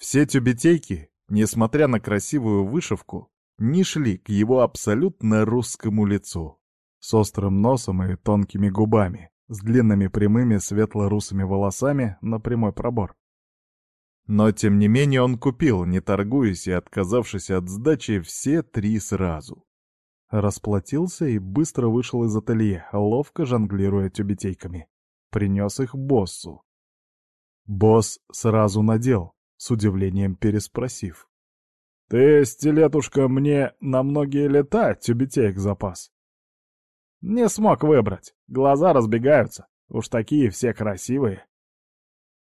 Все тюбетейки, несмотря на красивую вышивку, не шли к его абсолютно русскому лицу, с острым носом и тонкими губами, с длинными прямыми светло-русыми волосами на прямой пробор. Но, тем не менее, он купил, не торгуясь и отказавшись от сдачи, все три сразу. Расплатился и быстро вышел из ателье, ловко жонглируя тюбетейками. Принес их боссу. Босс сразу надел, с удивлением переспросив. «Ты, стилетушка, мне на многие лета тюбетеек запас?» «Не смог выбрать. Глаза разбегаются. Уж такие все красивые».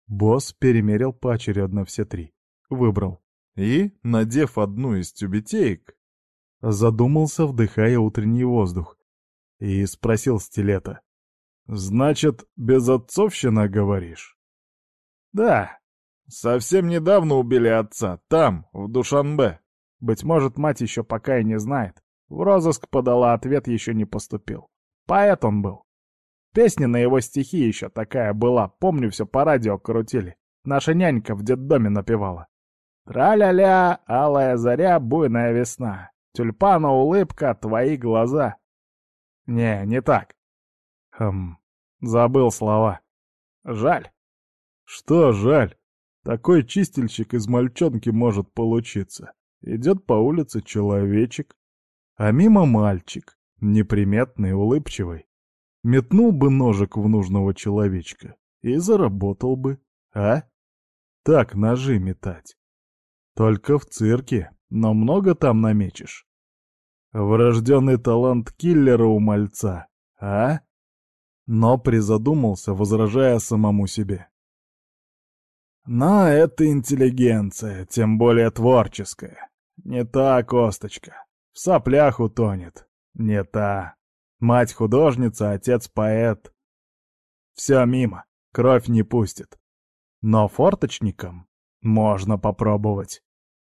Босс перемерил поочередно все три. Выбрал. И, надев одну из тюбетеек, задумался, вдыхая утренний воздух. И спросил стилета. «Значит, безотцовщина, говоришь?» «Да. Совсем недавно убили отца, там, в Душанбе. Быть может, мать еще пока и не знает. В розыск подала, ответ еще не поступил. Поэт он был. Песня на его стихи еще такая была, помню, все по радио крутили. Наша нянька в детдоме напевала. Тра-ля-ля, алая заря, буйная весна. Тюльпана улыбка, твои глаза. Не, не так. Хм, забыл слова. Жаль. Что жаль? Такой чистильщик из мальчонки может получиться. Идет по улице человечек, а мимо мальчик, неприметный, улыбчивый. Метнул бы ножик в нужного человечка и заработал бы, а? Так ножи метать. Только в цирке, но много там намечешь. Врожденный талант киллера у мальца, а? Но призадумался, возражая самому себе. Но это интеллигенция, тем более творческая. Не та косточка. В соплях утонет. Не та. Мать художница, отец поэт. Все мимо, кровь не пустит. Но форточникам можно попробовать.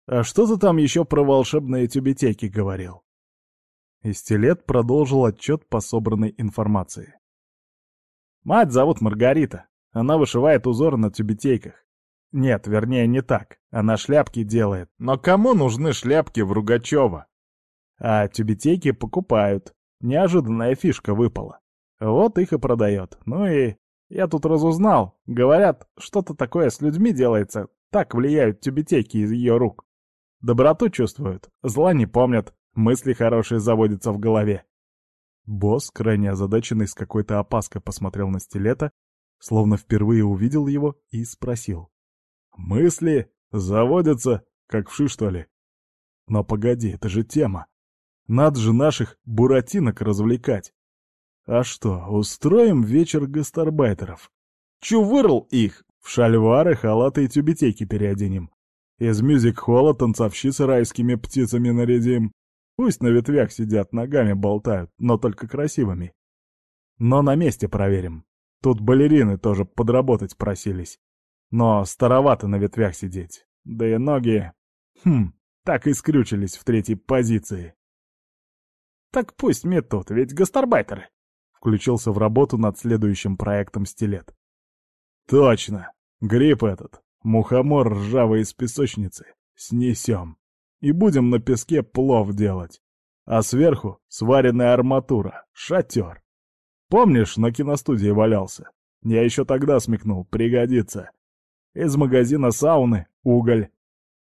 А что ты там еще про волшебные тюбетейки говорил? И стилет продолжил отчет по собранной информации. Мать зовут Маргарита. Она вышивает узоры на тюбетейках. Нет, вернее, не так. Она шляпки делает. Но кому нужны шляпки в Ругачева? А тюбетейки покупают. Неожиданная фишка выпала. Вот их и продает. Ну и я тут разузнал. Говорят, что-то такое с людьми делается. Так влияют тюбетейки из ее рук. Доброту чувствуют, зла не помнят, мысли хорошие заводятся в голове. Босс, крайне озадаченный с какой-то опаской, посмотрел на стилета, словно впервые увидел его и спросил. «Мысли заводятся, как вши, что ли?» «Но погоди, это же тема. Надо же наших буратинок развлекать. А что, устроим вечер гастарбайтеров? Чувырл их! В шальвары, халаты и тюбетейки переоденем. Из мюзик-холла танцовщицы райскими птицами нарядим. Пусть на ветвях сидят, ногами болтают, но только красивыми. Но на месте проверим. Тут балерины тоже подработать просились. Но старовато на ветвях сидеть. Да и ноги... Хм, так и скрючились в третьей позиции. Так пусть метут, ведь гастарбайтеры. Включился в работу над следующим проектом «Стилет». Точно! Гриб этот, мухомор ржавый из песочницы, снесем. И будем на песке плов делать. А сверху сваренная арматура, шатер. Помнишь, на киностудии валялся? Я еще тогда смекнул, пригодится. Из магазина сауны уголь.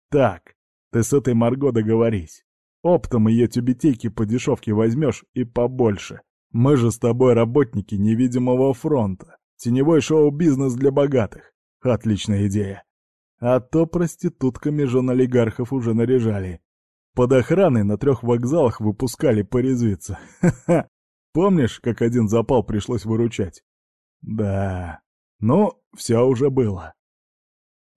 Так, ты с этой Марго договорись. Оптом ее тюбетейки по дешевке возьмешь и побольше. Мы же с тобой работники невидимого фронта. Теневой шоу-бизнес для богатых. Отличная идея. А то проститутками жен олигархов уже наряжали. Под охраной на трех вокзалах выпускали порезвиться. Ха-ха. Помнишь, как один запал пришлось выручать? Да. Ну, все уже было.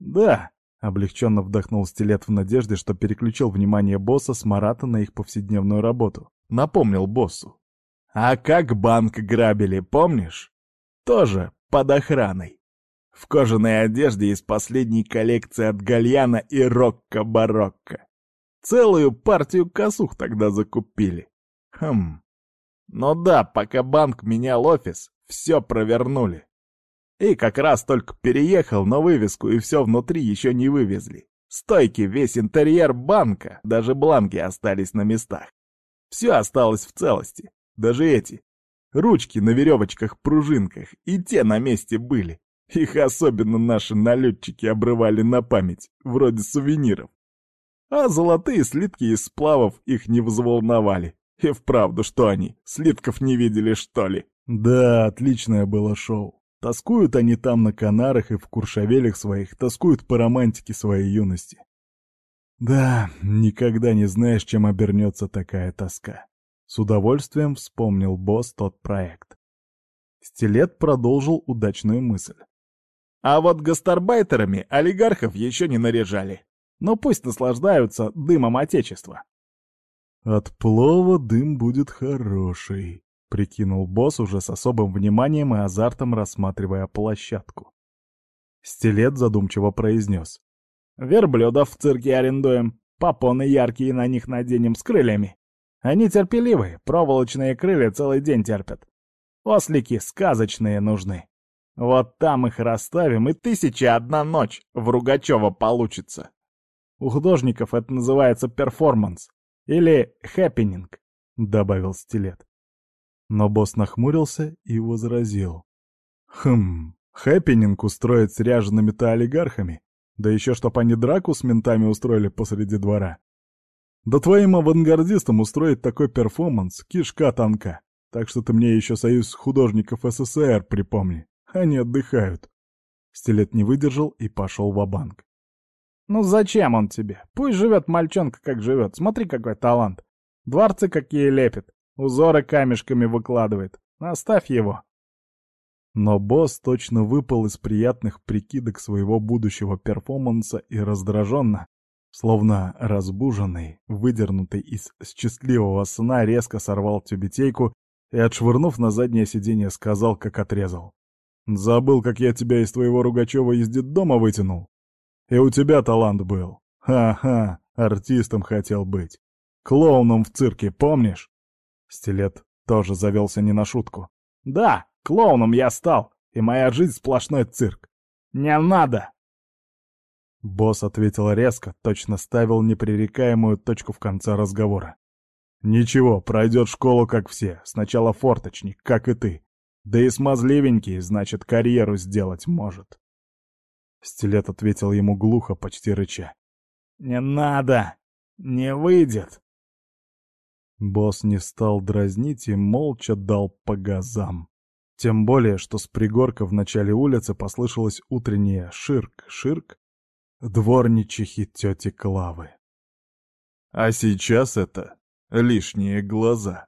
Да, Облегченно вдохнул стилет в надежде, что переключил внимание босса с Марата на их повседневную работу. Напомнил боссу. «А как банк грабили, помнишь? Тоже под охраной. В кожаной одежде из последней коллекции от Гальяна и Рокко-Барокко. Целую партию косух тогда закупили. Хм. Ну да, пока банк менял офис, все провернули. И как раз только переехал, но вывеску и все внутри еще не вывезли. Стойки, весь интерьер банка, даже бланки остались на местах. Все осталось в целости, даже эти. Ручки на веревочках-пружинках, и те на месте были. Их особенно наши налетчики обрывали на память, вроде сувениров. А золотые слитки из сплавов их не взволновали. И вправду, что они, слитков не видели, что ли? Да, отличное было шоу. Тоскуют они там на Канарах и в Куршавелях своих, тоскуют по романтике своей юности. Да, никогда не знаешь, чем обернется такая тоска. С удовольствием вспомнил босс тот проект. Стилет продолжил удачную мысль. А вот гастарбайтерами олигархов еще не наряжали. Но пусть наслаждаются дымом Отечества. «От плова дым будет хороший», — прикинул босс уже с особым вниманием и азартом рассматривая площадку. Стилет задумчиво произнес. «Верблюдов в цирке арендуем, попоны яркие на них наденем с крыльями. Они терпеливые, проволочные крылья целый день терпят. Ослики сказочные нужны. Вот там их расставим, и тысяча одна ночь в Ругачева получится. У художников это называется перформанс. Или хеппенинг, добавил стилет. Но босс нахмурился и возразил. Хм, хеппенинг устроить с ряжеными-то олигархами? Да еще чтоб они драку с ментами устроили посреди двора. Да твоим авангардистам устроить такой перформанс — кишка тонка. Так что ты мне еще союз художников СССР припомни. Они отдыхают. Стилет не выдержал и пошел в банк «Ну зачем он тебе? Пусть живет мальчонка, как живет. Смотри, какой талант. Дворцы какие лепит, узоры камешками выкладывает. Оставь его». Но босс точно выпал из приятных прикидок своего будущего перформанса и раздраженно, словно разбуженный, выдернутый из счастливого сна, резко сорвал тюбетейку и, отшвырнув на заднее сиденье, сказал, как отрезал. «Забыл, как я тебя из твоего Ругачева из детдома вытянул? И у тебя талант был. Ха-ха, артистом хотел быть. Клоуном в цирке, помнишь? Стилет тоже завелся не на шутку. Да, клоуном я стал, и моя жизнь сплошной цирк. Не надо! Босс ответил резко, точно ставил непререкаемую точку в конце разговора. «Ничего, пройдет школу, как все. Сначала форточник, как и ты. Да и смазливенький, значит, карьеру сделать может». Стилет ответил ему глухо, почти рыча. «Не надо! Не выйдет!» Босс не стал дразнить и молча дал по газам. Тем более, что с пригорка в начале улицы послышалось утреннее «ширк-ширк» дворничихи тети Клавы. А сейчас это лишние глаза.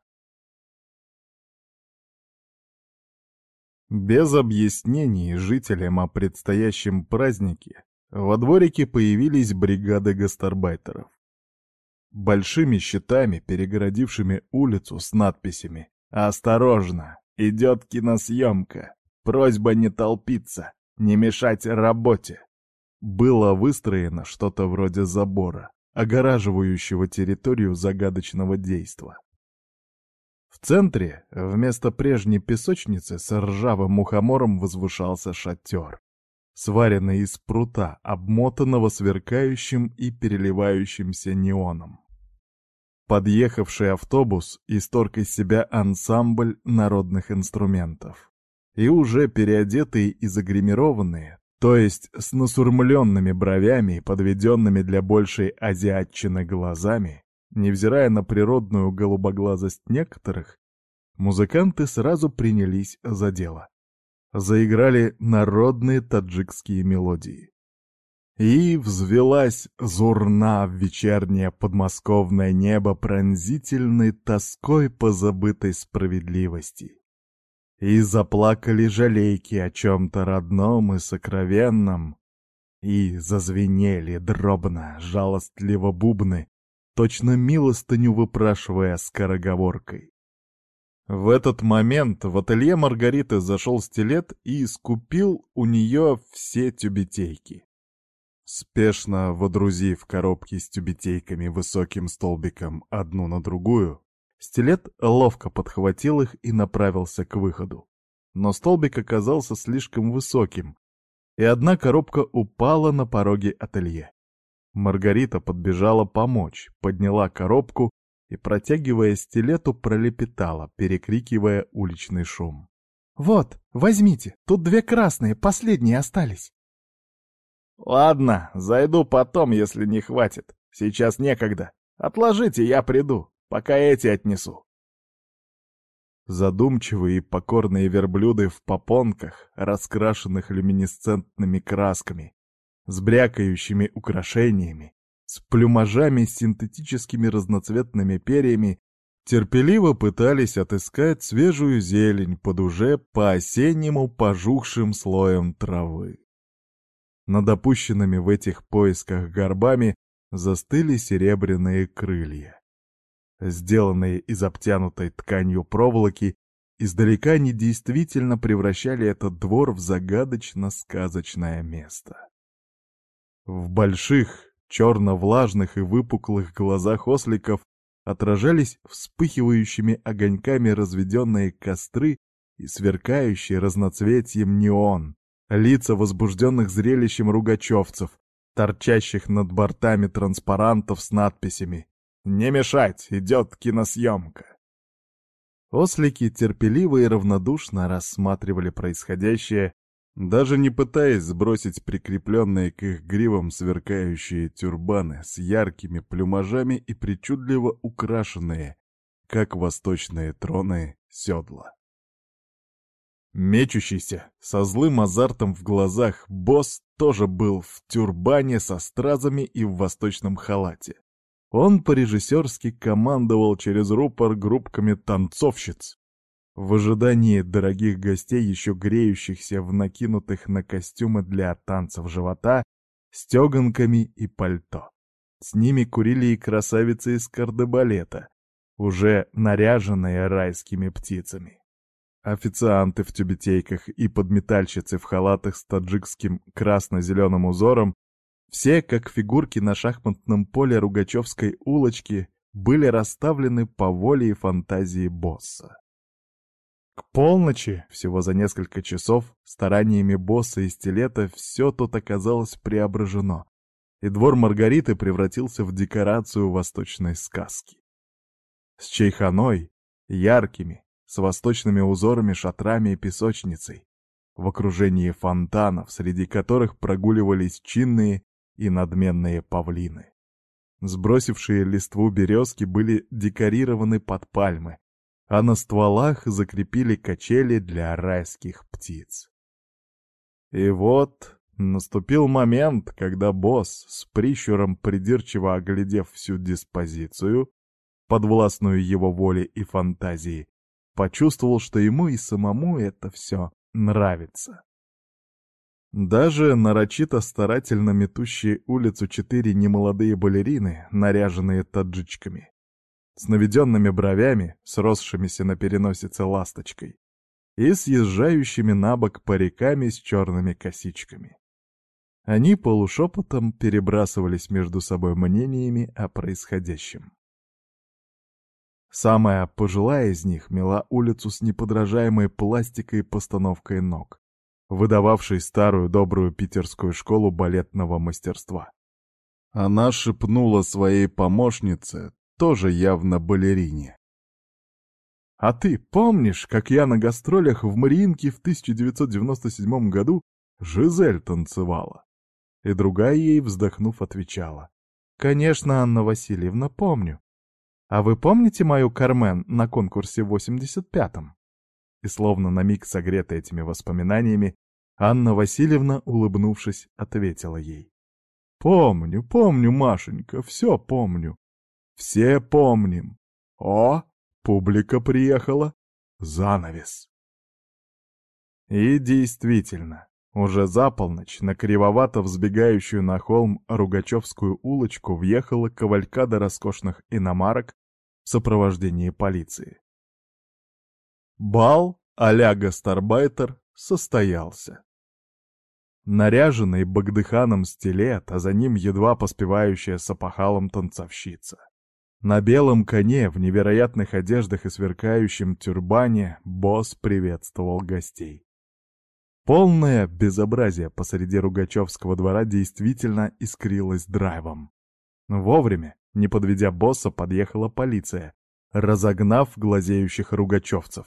Без объяснений жителям о предстоящем празднике во дворике появились бригады гастарбайтеров. Большими щитами, перегородившими улицу с надписями «Осторожно! Идет киносъемка! Просьба не толпиться! Не мешать работе!» Было выстроено что-то вроде забора, огораживающего территорию загадочного действа. В центре, вместо прежней песочницы, с ржавым мухомором возвышался шатер, сваренный из прута, обмотанного сверкающим и переливающимся неоном. Подъехавший автобус исторг из себя ансамбль народных инструментов. И уже переодетые и загримированные, то есть с насурмленными бровями и подведенными для большей азиатчины глазами, Невзирая на природную голубоглазость некоторых, музыканты сразу принялись за дело. Заиграли народные таджикские мелодии. И взвелась зурна в вечернее подмосковное небо пронзительной тоской по забытой справедливости. И заплакали жалейки о чем-то родном и сокровенном, и зазвенели дробно, жалостливо бубны, точно милостыню выпрашивая скороговоркой. В этот момент в ателье Маргариты зашел стилет и скупил у нее все тюбетейки. Спешно водрузив коробки с тюбетейками высоким столбиком одну на другую, стилет ловко подхватил их и направился к выходу. Но столбик оказался слишком высоким, и одна коробка упала на пороге ателье. Маргарита подбежала помочь, подняла коробку и, протягивая стилету, пролепетала, перекрикивая уличный шум. «Вот, возьмите, тут две красные, последние остались». «Ладно, зайду потом, если не хватит. Сейчас некогда. Отложите, я приду, пока эти отнесу». Задумчивые и покорные верблюды в попонках, раскрашенных люминесцентными красками, с брякающими украшениями, с плюмажами с синтетическими разноцветными перьями, терпеливо пытались отыскать свежую зелень под уже по-осеннему пожухшим слоем травы. Над опущенными в этих поисках горбами застыли серебряные крылья. Сделанные из обтянутой тканью проволоки, издалека они действительно превращали этот двор в загадочно-сказочное место. В больших, черно-влажных и выпуклых глазах осликов отражались вспыхивающими огоньками разведенные костры и сверкающие разноцветием неон, лица возбужденных зрелищем ругачевцев, торчащих над бортами транспарантов с надписями «Не мешать, идет киносъемка». Ослики терпеливо и равнодушно рассматривали происходящее, даже не пытаясь сбросить прикрепленные к их гривам сверкающие тюрбаны с яркими плюмажами и причудливо украшенные, как восточные троны, седла. Мечущийся, со злым азартом в глазах, босс тоже был в тюрбане со стразами и в восточном халате. Он по-режиссерски командовал через рупор группками танцовщиц, в ожидании дорогих гостей, еще греющихся в накинутых на костюмы для танцев живота, стеганками и пальто. С ними курили и красавицы из кардебалета, уже наряженные райскими птицами. Официанты в тюбетейках и подметальщицы в халатах с таджикским красно-зеленым узором, все, как фигурки на шахматном поле Ругачевской улочки, были расставлены по воле и фантазии босса. К полночи, всего за несколько часов, стараниями босса и стилета все тут оказалось преображено, и двор Маргариты превратился в декорацию восточной сказки. С чайханой, яркими, с восточными узорами, шатрами и песочницей, в окружении фонтанов, среди которых прогуливались чинные и надменные павлины. Сбросившие листву березки были декорированы под пальмы, а на стволах закрепили качели для райских птиц. И вот наступил момент, когда босс, с прищуром придирчиво оглядев всю диспозицию, подвластную его воле и фантазии, почувствовал, что ему и самому это все нравится. Даже нарочито старательно метущие улицу четыре немолодые балерины, наряженные таджичками, с наведенными бровями, сросшимися на переносице ласточкой, и съезжающими на бок париками с черными косичками. Они полушепотом перебрасывались между собой мнениями о происходящем. Самая пожилая из них мела улицу с неподражаемой пластикой и постановкой ног, выдававшей старую добрую питерскую школу балетного мастерства. Она шепнула своей помощнице, тоже явно балерине. А ты помнишь, как я на гастролях в Мариинке в 1997 году Жизель танцевала? И другая ей, вздохнув, отвечала. Конечно, Анна Васильевна, помню. А вы помните мою Кармен на конкурсе в 85-м? И словно на миг согрета этими воспоминаниями, Анна Васильевна, улыбнувшись, ответила ей. «Помню, помню, Машенька, все помню. Все помним. О, публика приехала. Занавес. И действительно, уже за полночь на кривовато взбегающую на холм Ругачевскую улочку въехала кавалькада роскошных иномарок в сопровождении полиции. Бал а-ля гастарбайтер состоялся. Наряженный Багдыханом стилет, а за ним едва поспевающая с опахалом танцовщица. На белом коне, в невероятных одеждах и сверкающем тюрбане, босс приветствовал гостей. Полное безобразие посреди Ругачевского двора действительно искрилось драйвом. Вовремя, не подведя босса, подъехала полиция, разогнав глазеющих ругачевцев.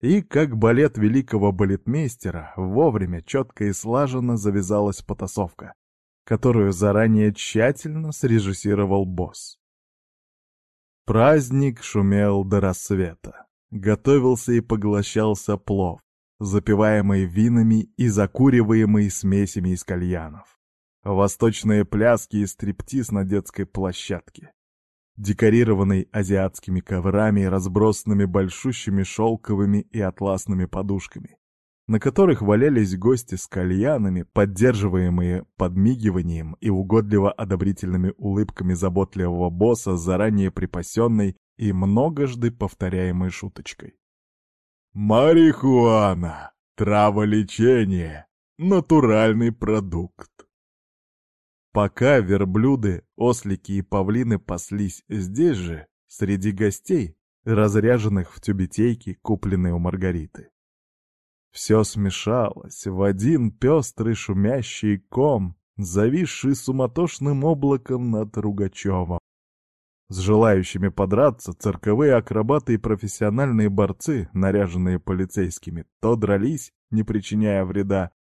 И, как балет великого балетмейстера, вовремя, четко и слаженно завязалась потасовка, которую заранее тщательно срежиссировал босс. Праздник шумел до рассвета. Готовился и поглощался плов, запиваемый винами и закуриваемый смесями из кальянов. Восточные пляски и стриптиз на детской площадке декорированный азиатскими коврами и разбросанными большущими шелковыми и атласными подушками, на которых валялись гости с кальянами, поддерживаемые подмигиванием и угодливо-одобрительными улыбками заботливого босса с заранее припасенной и многожды повторяемой шуточкой. «Марихуана! Траволечение! Натуральный продукт!» Пока верблюды, ослики и павлины паслись здесь же, среди гостей, разряженных в тюбетейки, купленные у Маргариты. Все смешалось в один пестрый шумящий ком, зависший суматошным облаком над Ругачевым. С желающими подраться цирковые акробаты и профессиональные борцы, наряженные полицейскими, то дрались, не причиняя вреда,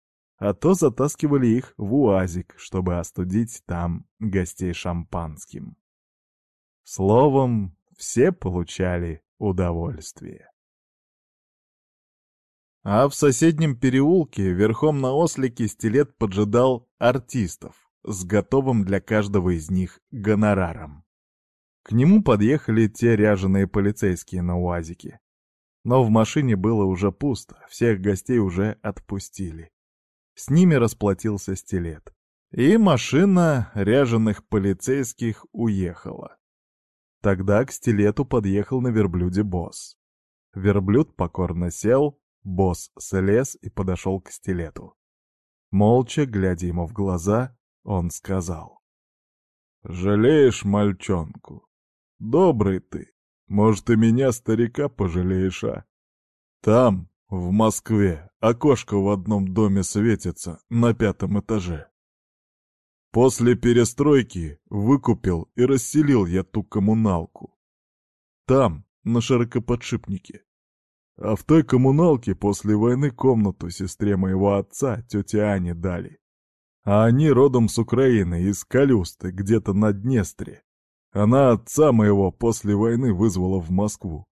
а то затаскивали их в уазик, чтобы остудить там гостей шампанским. Словом, все получали удовольствие. А в соседнем переулке верхом на ослике стилет поджидал артистов с готовым для каждого из них гонораром. К нему подъехали те ряженые полицейские на УАЗике. Но в машине было уже пусто, всех гостей уже отпустили. С ними расплатился стилет. И машина ряженых полицейских уехала. Тогда к стилету подъехал на верблюде босс. Верблюд покорно сел, босс слез и подошел к стилету. Молча, глядя ему в глаза, он сказал. «Жалеешь мальчонку? Добрый ты. Может, и меня, старика, пожалеешь, а? Там, в Москве окошко в одном доме светится на пятом этаже. После перестройки выкупил и расселил я ту коммуналку. Там, на широкоподшипнике. А в той коммуналке после войны комнату сестре моего отца, тете Ане, дали. А они родом с Украины, из Калюсты, где-то на Днестре. Она отца моего после войны вызвала в Москву.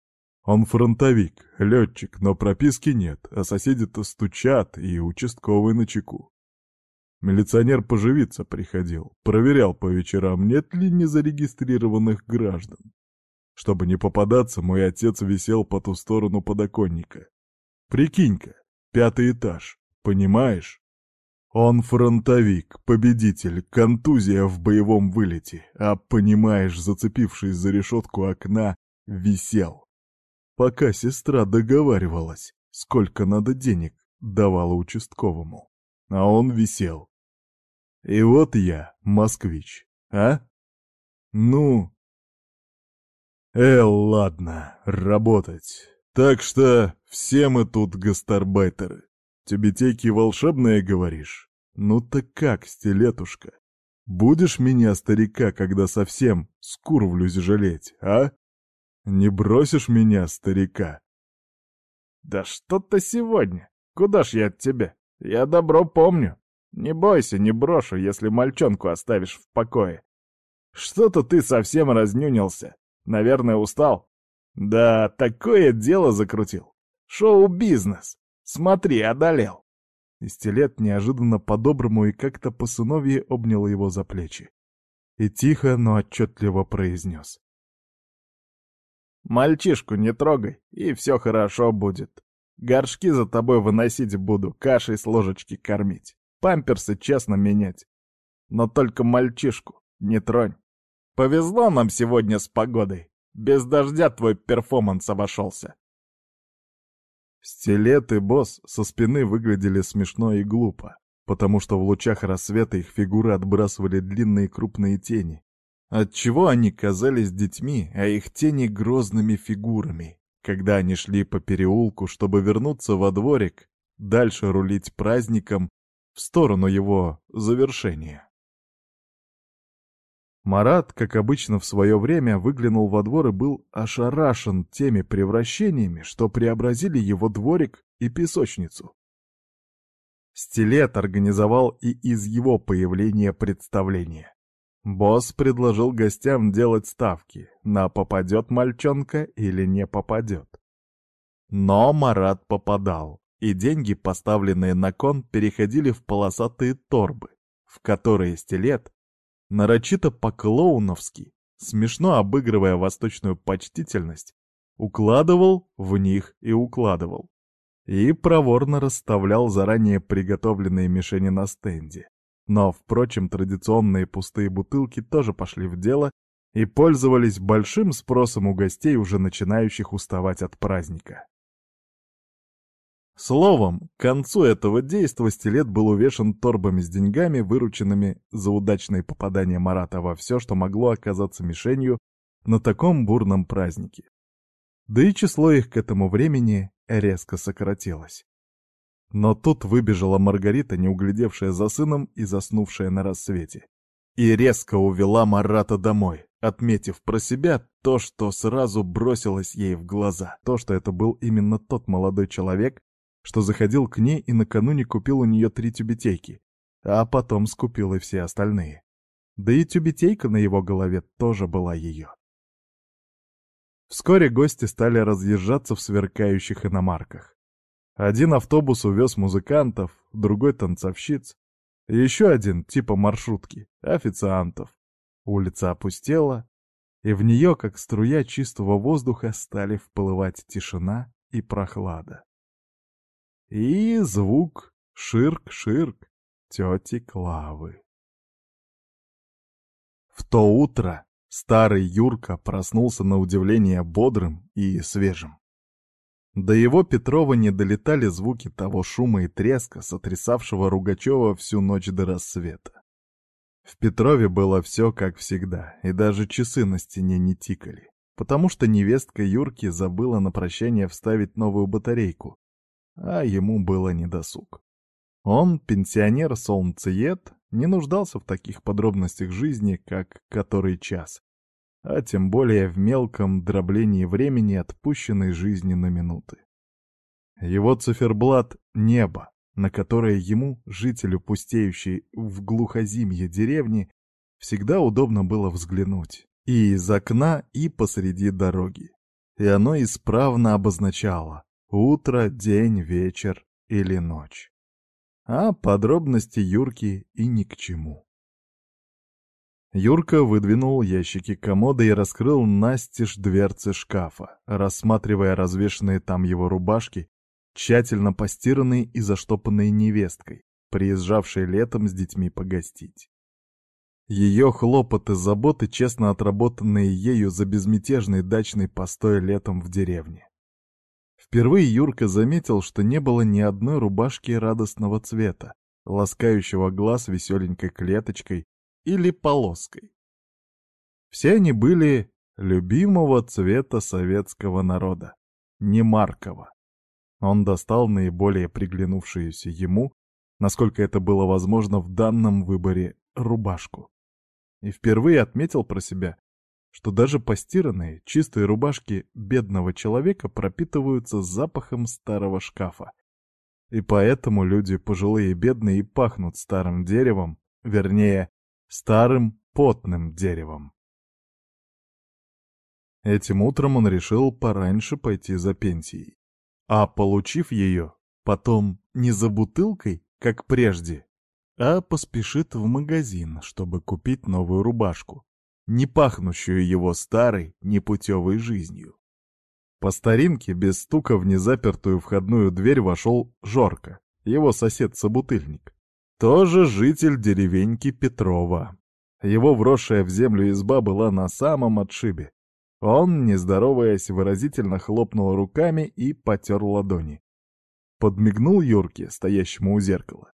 Он фронтовик, летчик, но прописки нет, а соседи-то стучат и участковый на чеку. Милиционер поживиться приходил, проверял по вечерам, нет ли незарегистрированных граждан. Чтобы не попадаться, мой отец висел по ту сторону подоконника. Прикинь-ка, пятый этаж, понимаешь? Он фронтовик, победитель, контузия в боевом вылете, а, понимаешь, зацепившись за решетку окна, висел. Пока сестра договаривалась, сколько надо денег, давала участковому. А он висел. И вот я, москвич, а? Ну... Э, ладно, работать. Так что все мы тут гастарбайтеры. Тюбетейки волшебные, говоришь? Ну так как, стилетушка? Будешь меня, старика, когда совсем скурвлюсь жалеть, а? Не бросишь меня, старика?» «Да что-то сегодня! Куда ж я от тебя? Я добро помню. Не бойся, не брошу, если мальчонку оставишь в покое. Что-то ты совсем разнюнился. Наверное, устал? Да, такое дело закрутил. Шоу-бизнес. Смотри, одолел». И стилет неожиданно по-доброму и как-то по-сыновье обнял его за плечи. И тихо, но отчетливо произнес. Мальчишку не трогай, и все хорошо будет. Горшки за тобой выносить буду, кашей с ложечки кормить, памперсы честно менять. Но только мальчишку не тронь. Повезло нам сегодня с погодой. Без дождя твой перформанс обошелся. Стилет и босс со спины выглядели смешно и глупо, потому что в лучах рассвета их фигуры отбрасывали длинные крупные тени, Отчего они казались детьми, а их тени грозными фигурами, когда они шли по переулку, чтобы вернуться во дворик, дальше рулить праздником в сторону его завершения. Марат, как обычно в свое время, выглянул во двор и был ошарашен теми превращениями, что преобразили его дворик и песочницу. Стилет организовал и из его появления представление. Босс предложил гостям делать ставки, на попадет мальчонка или не попадет. Но Марат попадал, и деньги, поставленные на кон, переходили в полосатые торбы, в которые стилет нарочито по-клоуновски, смешно обыгрывая восточную почтительность, укладывал в них и укладывал. И проворно расставлял заранее приготовленные мишени на стенде. Но, впрочем, традиционные пустые бутылки тоже пошли в дело и пользовались большим спросом у гостей, уже начинающих уставать от праздника. Словом, к концу этого действа стилет был увешан торбами с деньгами, вырученными за удачное попадание Марата во все, что могло оказаться мишенью на таком бурном празднике. Да и число их к этому времени резко сократилось. Но тут выбежала Маргарита, не углядевшая за сыном и заснувшая на рассвете. И резко увела Марата домой, отметив про себя то, что сразу бросилось ей в глаза. То, что это был именно тот молодой человек, что заходил к ней и накануне купил у нее три тюбетейки, а потом скупил и все остальные. Да и тюбетейка на его голове тоже была ее. Вскоре гости стали разъезжаться в сверкающих иномарках. Один автобус увез музыкантов, другой — танцовщиц, еще один, типа маршрутки, официантов. Улица опустела, и в нее, как струя чистого воздуха, стали вплывать тишина и прохлада. И звук ширк-ширк тети Клавы. В то утро старый Юрка проснулся на удивление бодрым и свежим. До его Петрова не долетали звуки того шума и треска, сотрясавшего Ругачева всю ночь до рассвета. В Петрове было все как всегда, и даже часы на стене не тикали, потому что невестка Юрки забыла на прощание вставить новую батарейку, а ему было недосуг. Он, пенсионер-солнцеед, не нуждался в таких подробностях жизни, как который час, а тем более в мелком дроблении времени отпущенной жизни на минуты. Его циферблат — небо, на которое ему, жителю пустеющей в глухозимье деревни, всегда удобно было взглянуть. И из окна, и посреди дороги. И оно исправно обозначало Утро, день, вечер или ночь. А подробности Юрки и ни к чему. Юрка выдвинул ящики комода и раскрыл настежь дверцы шкафа, рассматривая развешанные там его рубашки, тщательно постиранные и заштопанные невесткой, приезжавшей летом с детьми погостить. Ее хлопоты, заботы, честно отработанные ею за безмятежный дачный постой летом в деревне. Впервые Юрка заметил, что не было ни одной рубашки радостного цвета, ласкающего глаз веселенькой клеточкой или полоской. Все они были любимого цвета советского народа, не маркова. Он достал наиболее приглянувшуюся ему, насколько это было возможно в данном выборе, рубашку. И впервые отметил про себя, что даже постиранные, чистые рубашки бедного человека пропитываются запахом старого шкафа. И поэтому люди пожилые и бедные и пахнут старым деревом, вернее, старым потным деревом. Этим утром он решил пораньше пойти за пенсией. А получив ее, потом не за бутылкой, как прежде, а поспешит в магазин, чтобы купить новую рубашку не пахнущую его старой, непутевой жизнью. По старинке, без стука в незапертую входную дверь вошел Жорка, его сосед-собутыльник. Тоже житель деревеньки Петрова. Его вросшая в землю изба была на самом отшибе. Он, не здороваясь, выразительно хлопнул руками и потер ладони. Подмигнул Юрке, стоящему у зеркала.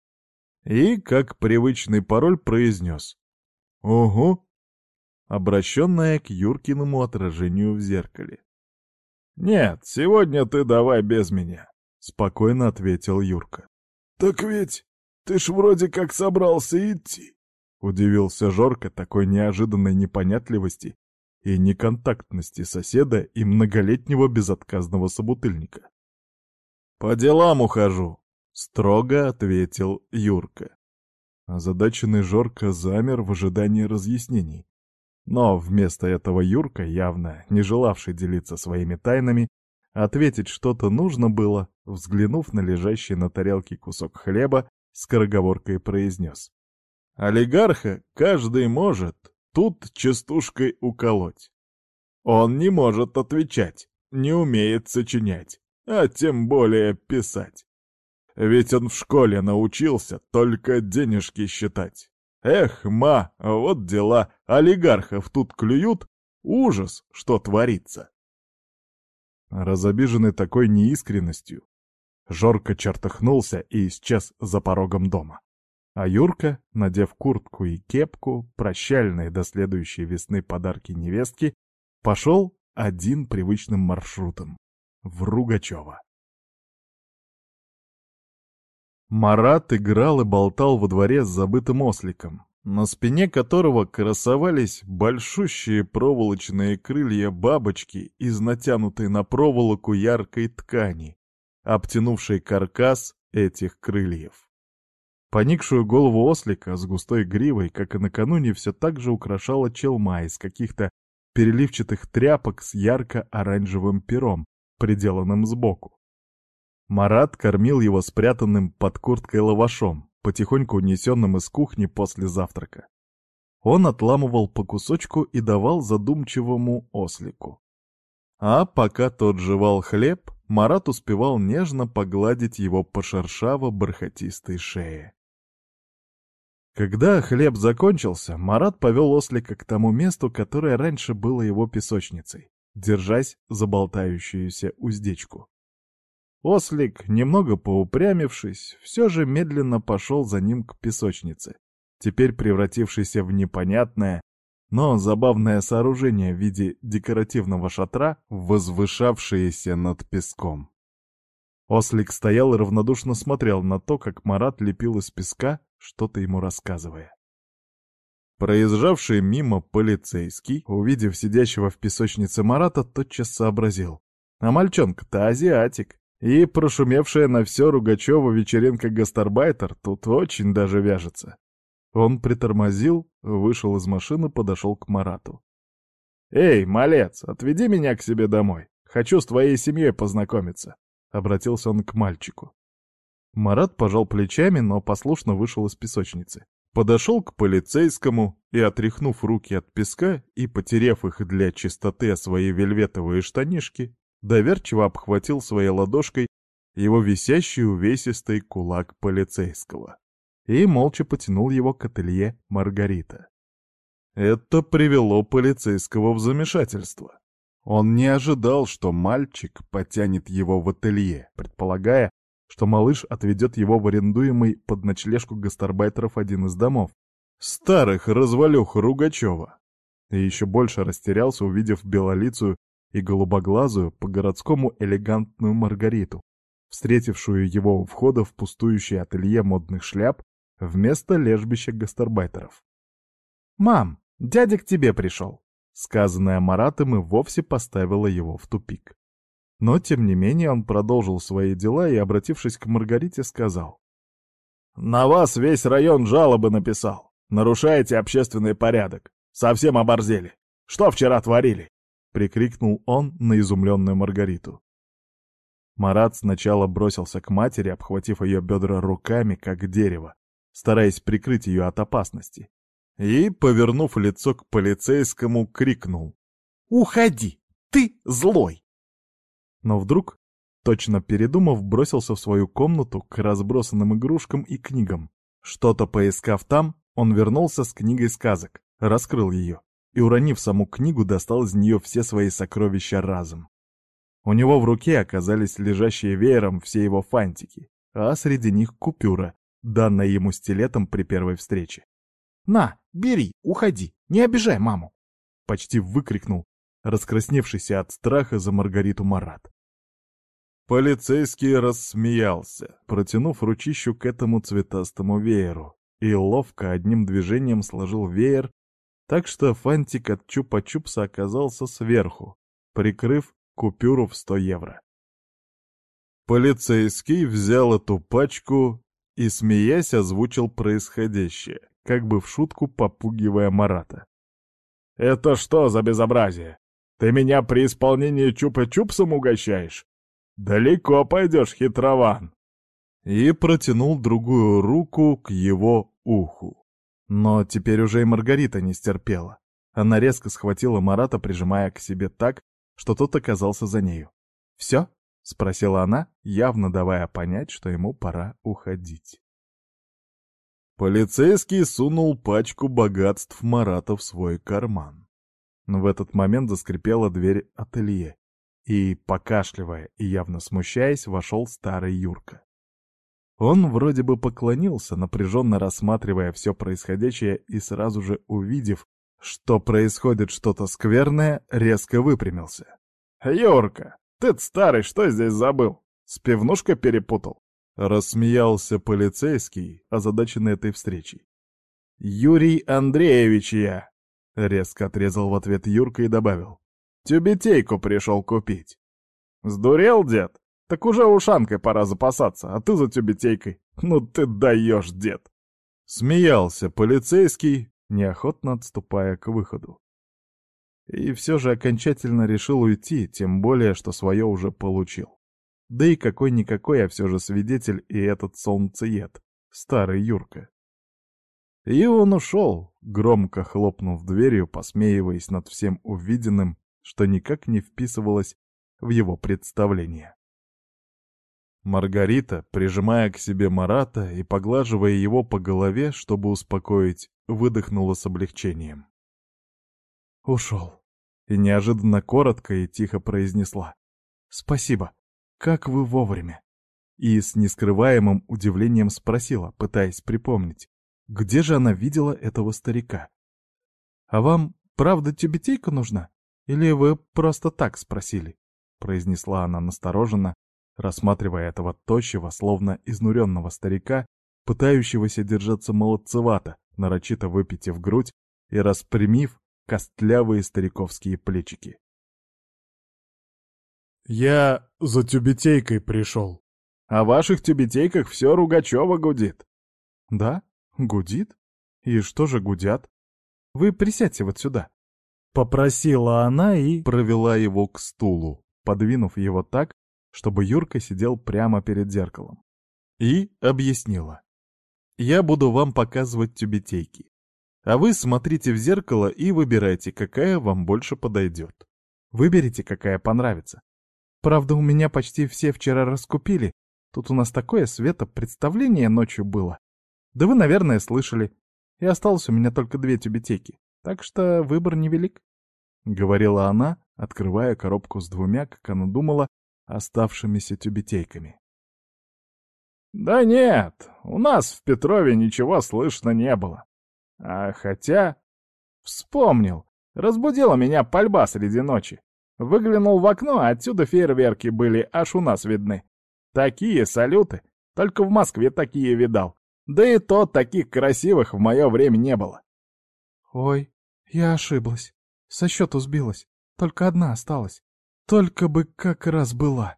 И, как привычный пароль, произнес. «Ого, обращенная к Юркиному отражению в зеркале. «Нет, сегодня ты давай без меня. спокойно ответил Юрка. «Так ведь ты ж вроде как собрался идти!» Удивился Жорка такой неожиданной непонятливости и неконтактности соседа и многолетнего безотказного собутыльника. «По делам ухожу», — строго ответил Юрка. Озадаченный Жорка замер в ожидании разъяснений. Но вместо этого Юрка, явно не желавший делиться своими тайнами, ответить что-то нужно было, взглянув на лежащий на тарелке кусок хлеба, скороговоркой произнес. «Олигарха каждый может тут частушкой уколоть. Он не может отвечать, не умеет сочинять, а тем более писать. Ведь он в школе научился только денежки считать. Эх, ма, вот дела, олигархов тут клюют, ужас, что творится. Разобиженный такой неискренностью, Жорко чертыхнулся и исчез за порогом дома. А Юрка, надев куртку и кепку, прощальные до следующей весны подарки невестки, пошел один привычным маршрутом — в Ругачева. Марат играл и болтал во дворе с забытым осликом, на спине которого красовались большущие проволочные крылья бабочки из натянутой на проволоку яркой ткани, обтянувшей каркас этих крыльев. Поникшую голову ослика с густой гривой, как и накануне, все так же украшала челма из каких-то переливчатых тряпок с ярко-оранжевым пером, приделанным сбоку. Марат кормил его спрятанным под курткой лавашом, потихоньку унесенным из кухни после завтрака. Он отламывал по кусочку и давал задумчивому ослику. А пока тот жевал хлеб, Марат успевал нежно погладить его по шершаво-бархатистой шее. Когда хлеб закончился, Марат повел ослика к тому месту, которое раньше было его песочницей, держась за болтающуюся уздечку. Ослик, немного поупрямившись, все же медленно пошел за ним к песочнице, теперь превратившейся в непонятное, но забавное сооружение в виде декоративного шатра, возвышавшееся над песком. Ослик стоял и равнодушно смотрел на то, как Марат лепил из песка, что-то ему рассказывая. Проезжавший мимо полицейский, увидев сидящего в песочнице Марата, тотчас сообразил. А мальчонка-то азиатик. И прошумевшая на все Ругачева вечеринка гастарбайтер тут очень даже вяжется. Он притормозил, вышел из машины, подошел к Марату. «Эй, малец, отведи меня к себе домой. Хочу с твоей семьей познакомиться», — обратился он к мальчику. Марат пожал плечами, но послушно вышел из песочницы. Подошел к полицейскому и, отряхнув руки от песка и потерев их для чистоты свои вельветовые штанишки, доверчиво обхватил своей ладошкой его висящий увесистый кулак полицейского и молча потянул его к ателье Маргарита. Это привело полицейского в замешательство. Он не ожидал, что мальчик потянет его в ателье, предполагая, что малыш отведет его в арендуемый под ночлежку гастарбайтеров один из домов, старых развалюх Ругачева. И еще больше растерялся, увидев белолицую и голубоглазую, по-городскому элегантную Маргариту, встретившую его у входа в пустующее ателье модных шляп вместо лежбища гастарбайтеров. «Мам, дядя к тебе пришел!» Сказанное Маратом и вовсе поставило его в тупик. Но, тем не менее, он продолжил свои дела и, обратившись к Маргарите, сказал. «На вас весь район жалобы написал. Нарушаете общественный порядок. Совсем оборзели. Что вчера творили?» — прикрикнул он на изумленную Маргариту. Марат сначала бросился к матери, обхватив ее бедра руками, как дерево, стараясь прикрыть ее от опасности. И, повернув лицо к полицейскому, крикнул. «Уходи! Ты злой!» Но вдруг, точно передумав, бросился в свою комнату к разбросанным игрушкам и книгам. Что-то поискав там, он вернулся с книгой сказок, раскрыл ее и, уронив саму книгу, достал из нее все свои сокровища разом. У него в руке оказались лежащие веером все его фантики, а среди них купюра, данная ему стилетом при первой встрече. «На, бери, уходи, не обижай маму!» Почти выкрикнул, раскрасневшийся от страха за Маргариту Марат. Полицейский рассмеялся, протянув ручищу к этому цветастому вееру, и ловко одним движением сложил веер, так что фантик от чупа-чупса оказался сверху, прикрыв купюру в 100 евро. Полицейский взял эту пачку и, смеясь, озвучил происходящее, как бы в шутку попугивая Марата. «Это что за безобразие? Ты меня при исполнении чупа-чупсом угощаешь? Далеко пойдешь, хитрован!» И протянул другую руку к его уху. Но теперь уже и Маргарита не стерпела. Она резко схватила Марата, прижимая к себе так, что тот оказался за нею. «Все?» — спросила она, явно давая понять, что ему пора уходить. Полицейский сунул пачку богатств Марата в свой карман. В этот момент заскрипела дверь ателье, и, покашливая и явно смущаясь, вошел старый Юрка. Он вроде бы поклонился, напряженно рассматривая все происходящее и сразу же увидев, что происходит что-то скверное, резко выпрямился. «Юрка, ты старый что здесь забыл? С пивнушкой перепутал?» Рассмеялся полицейский, озадаченный этой встречей. «Юрий Андреевич я!» — резко отрезал в ответ Юрка и добавил. «Тюбетейку пришел купить». «Сдурел, дед? Так уже ушанкой пора запасаться, а ты за тюбетейкой. Ну ты даешь, дед!» Смеялся полицейский, неохотно отступая к выходу. И все же окончательно решил уйти, тем более, что свое уже получил. Да и какой-никакой, а все же свидетель и этот солнцеед, старый Юрка. И он ушел, громко хлопнув дверью, посмеиваясь над всем увиденным, что никак не вписывалось в его представление. Маргарита, прижимая к себе Марата и поглаживая его по голове, чтобы успокоить, выдохнула с облегчением. «Ушел», и неожиданно коротко и тихо произнесла. «Спасибо. Как вы вовремя?» И с нескрываемым удивлением спросила, пытаясь припомнить, где же она видела этого старика. «А вам правда тюбетейка нужна? Или вы просто так спросили?» произнесла она настороженно, рассматривая этого тощего, словно изнуренного старика, пытающегося держаться молодцевато, нарочито выпитив грудь и распрямив костлявые стариковские плечики. «Я за тюбетейкой пришел. О ваших тюбетейках все Ругачева гудит». «Да? Гудит? И что же гудят? Вы присядьте вот сюда». Попросила она и провела его к стулу, подвинув его так, чтобы Юрка сидел прямо перед зеркалом. И объяснила. «Я буду вам показывать тюбетейки. А вы смотрите в зеркало и выбирайте, какая вам больше подойдет. Выберите, какая понравится. Правда, у меня почти все вчера раскупили. Тут у нас такое светопредставление ночью было. Да вы, наверное, слышали. И осталось у меня только две тюбетейки. Так что выбор невелик. — говорила она, открывая коробку с двумя, как она думала, оставшимися тюбетейками. «Да нет, у нас в Петрове ничего слышно не было. А хотя... Вспомнил. Разбудила меня пальба среди ночи. Выглянул в окно, а отсюда фейерверки были аж у нас видны. Такие салюты. Только в Москве такие видал. Да и то таких красивых в мое время не было. Ой, я ошиблась. Со счету сбилась. Только одна осталась. Только бы как раз была.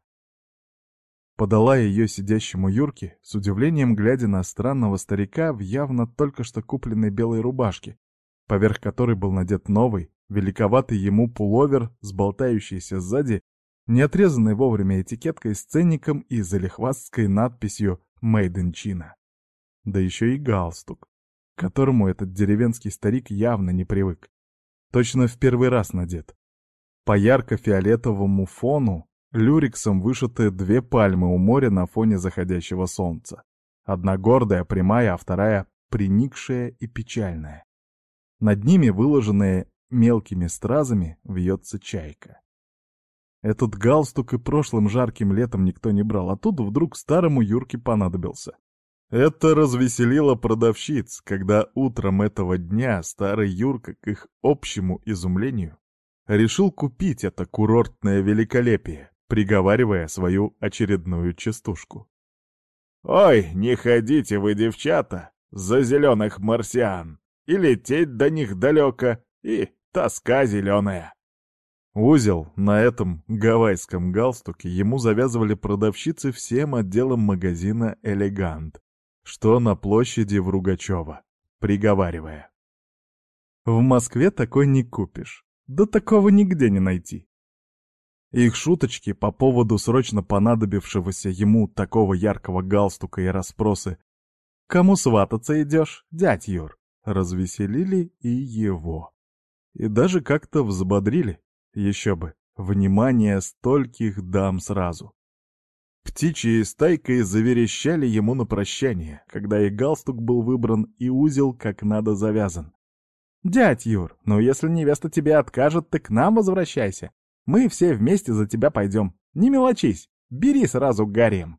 Подала ее сидящему Юрке, с удивлением глядя на странного старика в явно только что купленной белой рубашке, поверх которой был надет новый, великоватый ему пуловер с болтающейся сзади, не отрезанной вовремя этикеткой с ценником и залихвастской надписью «Made in China». Да еще и галстук, к которому этот деревенский старик явно не привык. Точно в первый раз надет. По ярко-фиолетовому фону люриксом вышиты две пальмы у моря на фоне заходящего солнца. Одна гордая, прямая, а вторая приникшая и печальная. Над ними, выложенные мелкими стразами, вьется чайка. Этот галстук и прошлым жарким летом никто не брал, а тут вдруг старому Юрке понадобился. Это развеселило продавщиц, когда утром этого дня старый Юрка, к их общему изумлению, решил купить это курортное великолепие, приговаривая свою очередную частушку. «Ой, не ходите вы, девчата, за зеленых марсиан, и лететь до них далеко, и тоска зеленая». Узел на этом гавайском галстуке ему завязывали продавщицы всем отделом магазина «Элегант», что на площади в Ругачева, приговаривая. «В Москве такой не купишь, да такого нигде не найти». Их шуточки по поводу срочно понадобившегося ему такого яркого галстука и расспросы «Кому свататься идешь, дядь Юр?» развеселили и его. И даже как-то взбодрили. Еще бы, внимание стольких дам сразу. Птичьи стайкой заверещали ему на прощание, когда и галстук был выбран, и узел как надо завязан. «Дядь Юр, ну если невеста тебе откажет, ты к нам возвращайся. Мы все вместе за тебя пойдем. Не мелочись, бери сразу гарем».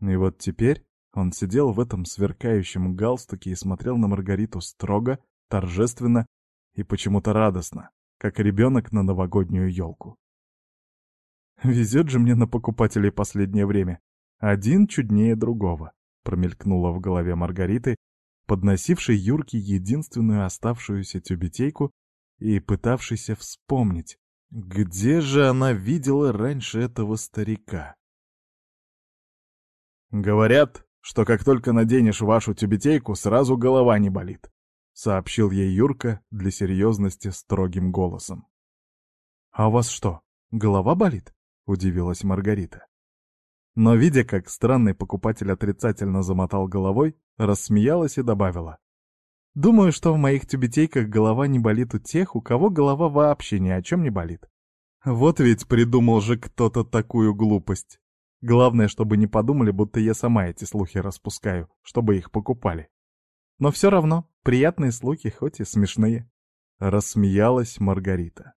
И вот теперь он сидел в этом сверкающем галстуке и смотрел на Маргариту строго, торжественно и почему-то радостно как ребенок на новогоднюю елку. «Везет же мне на покупателей последнее время. Один чуднее другого», — промелькнуло в голове Маргариты, подносившей Юрке единственную оставшуюся тюбетейку и пытавшейся вспомнить, где же она видела раньше этого старика. «Говорят, что как только наденешь вашу тюбетейку, сразу голова не болит. — сообщил ей Юрка для серьезности строгим голосом. «А у вас что, голова болит?» — удивилась Маргарита. Но, видя, как странный покупатель отрицательно замотал головой, рассмеялась и добавила. «Думаю, что в моих тюбетейках голова не болит у тех, у кого голова вообще ни о чем не болит. Вот ведь придумал же кто-то такую глупость. Главное, чтобы не подумали, будто я сама эти слухи распускаю, чтобы их покупали. Но все равно, приятные слухи, хоть и смешные. Рассмеялась Маргарита.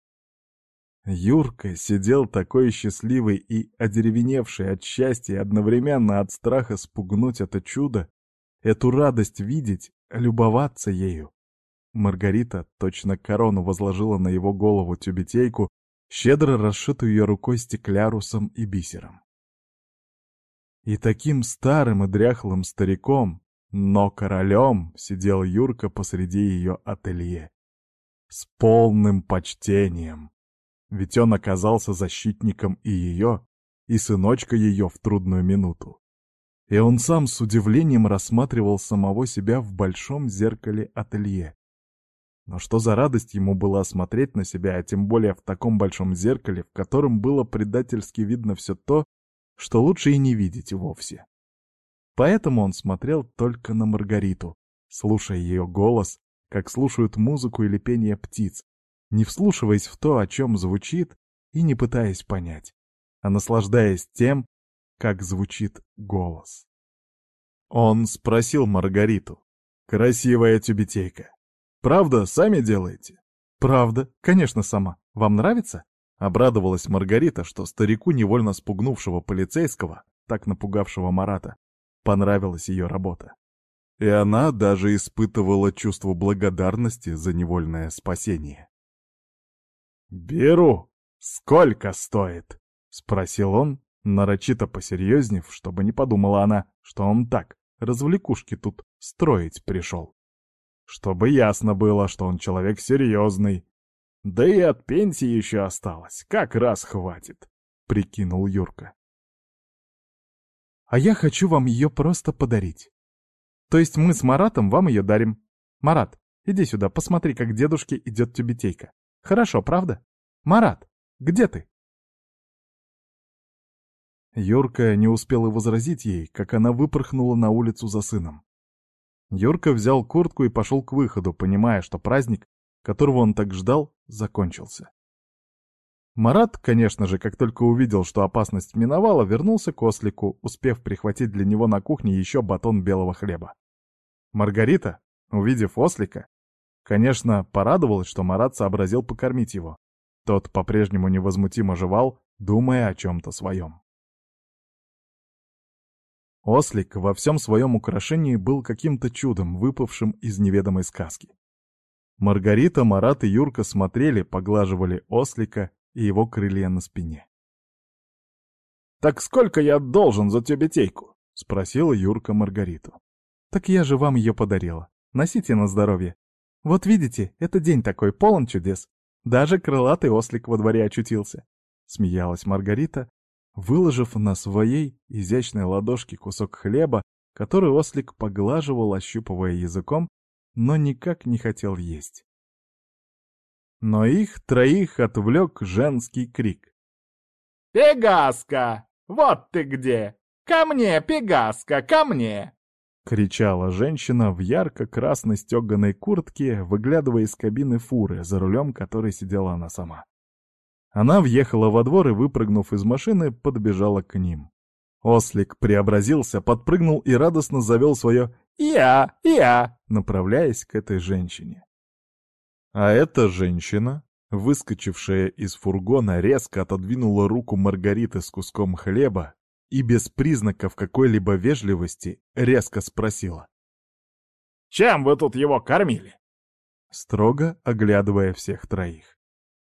Юрка сидел такой счастливый и одеревеневший от счастья одновременно от страха спугнуть это чудо, эту радость видеть, любоваться ею. Маргарита точно корону возложила на его голову тюбетейку, щедро расшитую ее рукой стеклярусом и бисером. И таким старым и дряхлым стариком, но королем сидел Юрка посреди ее ателье. С полным почтением. Ведь он оказался защитником и ее, и сыночка ее в трудную минуту. И он сам с удивлением рассматривал самого себя в большом зеркале ателье. Но что за радость ему было смотреть на себя, а тем более в таком большом зеркале, в котором было предательски видно все то, что лучше и не видеть вовсе. Поэтому он смотрел только на Маргариту, слушая ее голос, как слушают музыку или пение птиц, не вслушиваясь в то, о чем звучит, и не пытаясь понять, а наслаждаясь тем, как звучит голос. Он спросил Маргариту. «Красивая тюбетейка. Правда, сами делаете?» «Правда, конечно, сама. Вам нравится?» Обрадовалась Маргарита, что старику, невольно спугнувшего полицейского, так напугавшего Марата, понравилась ее работа. И она даже испытывала чувство благодарности за невольное спасение. «Беру! Сколько стоит?» — спросил он, нарочито посерьезнев, чтобы не подумала она, что он так, развлекушки тут строить пришел. Чтобы ясно было, что он человек серьезный. Да и от пенсии еще осталось, как раз хватит, — прикинул Юрка а я хочу вам ее просто подарить. То есть мы с Маратом вам ее дарим. Марат, иди сюда, посмотри, как дедушке идет тюбетейка. Хорошо, правда? Марат, где ты? Юрка не успел и возразить ей, как она выпорхнула на улицу за сыном. Юрка взял куртку и пошел к выходу, понимая, что праздник, которого он так ждал, закончился. Марат, конечно же, как только увидел, что опасность миновала, вернулся к ослику, успев прихватить для него на кухне еще батон белого хлеба. Маргарита, увидев ослика, конечно, порадовалась, что Марат сообразил покормить его. Тот по-прежнему невозмутимо жевал, думая о чем-то своем. Ослик во всем своем украшении был каким-то чудом, выпавшим из неведомой сказки. Маргарита, Марат и Юрка смотрели, поглаживали ослика и его крылья на спине. так сколько я должен за тюбетейку?» — спросила Юрка Маргариту. «Так я же вам ее подарила. Носите на здоровье. Вот видите, это день такой, полон чудес. Даже крылатый ослик во дворе очутился», — смеялась Маргарита, выложив на своей изящной ладошке кусок хлеба, который ослик поглаживал, ощупывая языком, но никак не хотел есть. Но их троих отвлек женский крик. «Пегаска! Вот ты где! Ко мне, Пегаска, ко мне!» — кричала женщина в ярко-красной стеганой куртке, выглядывая из кабины фуры, за рулем которой сидела она сама. Она въехала во двор и, выпрыгнув из машины, подбежала к ним. Ослик преобразился, подпрыгнул и радостно завел свое «Я! Я!», направляясь к этой женщине. А эта женщина, выскочившая из фургона, резко отодвинула руку Маргариты с куском хлеба и без признаков какой-либо вежливости резко спросила. «Чем вы тут его кормили?» Строго оглядывая всех троих.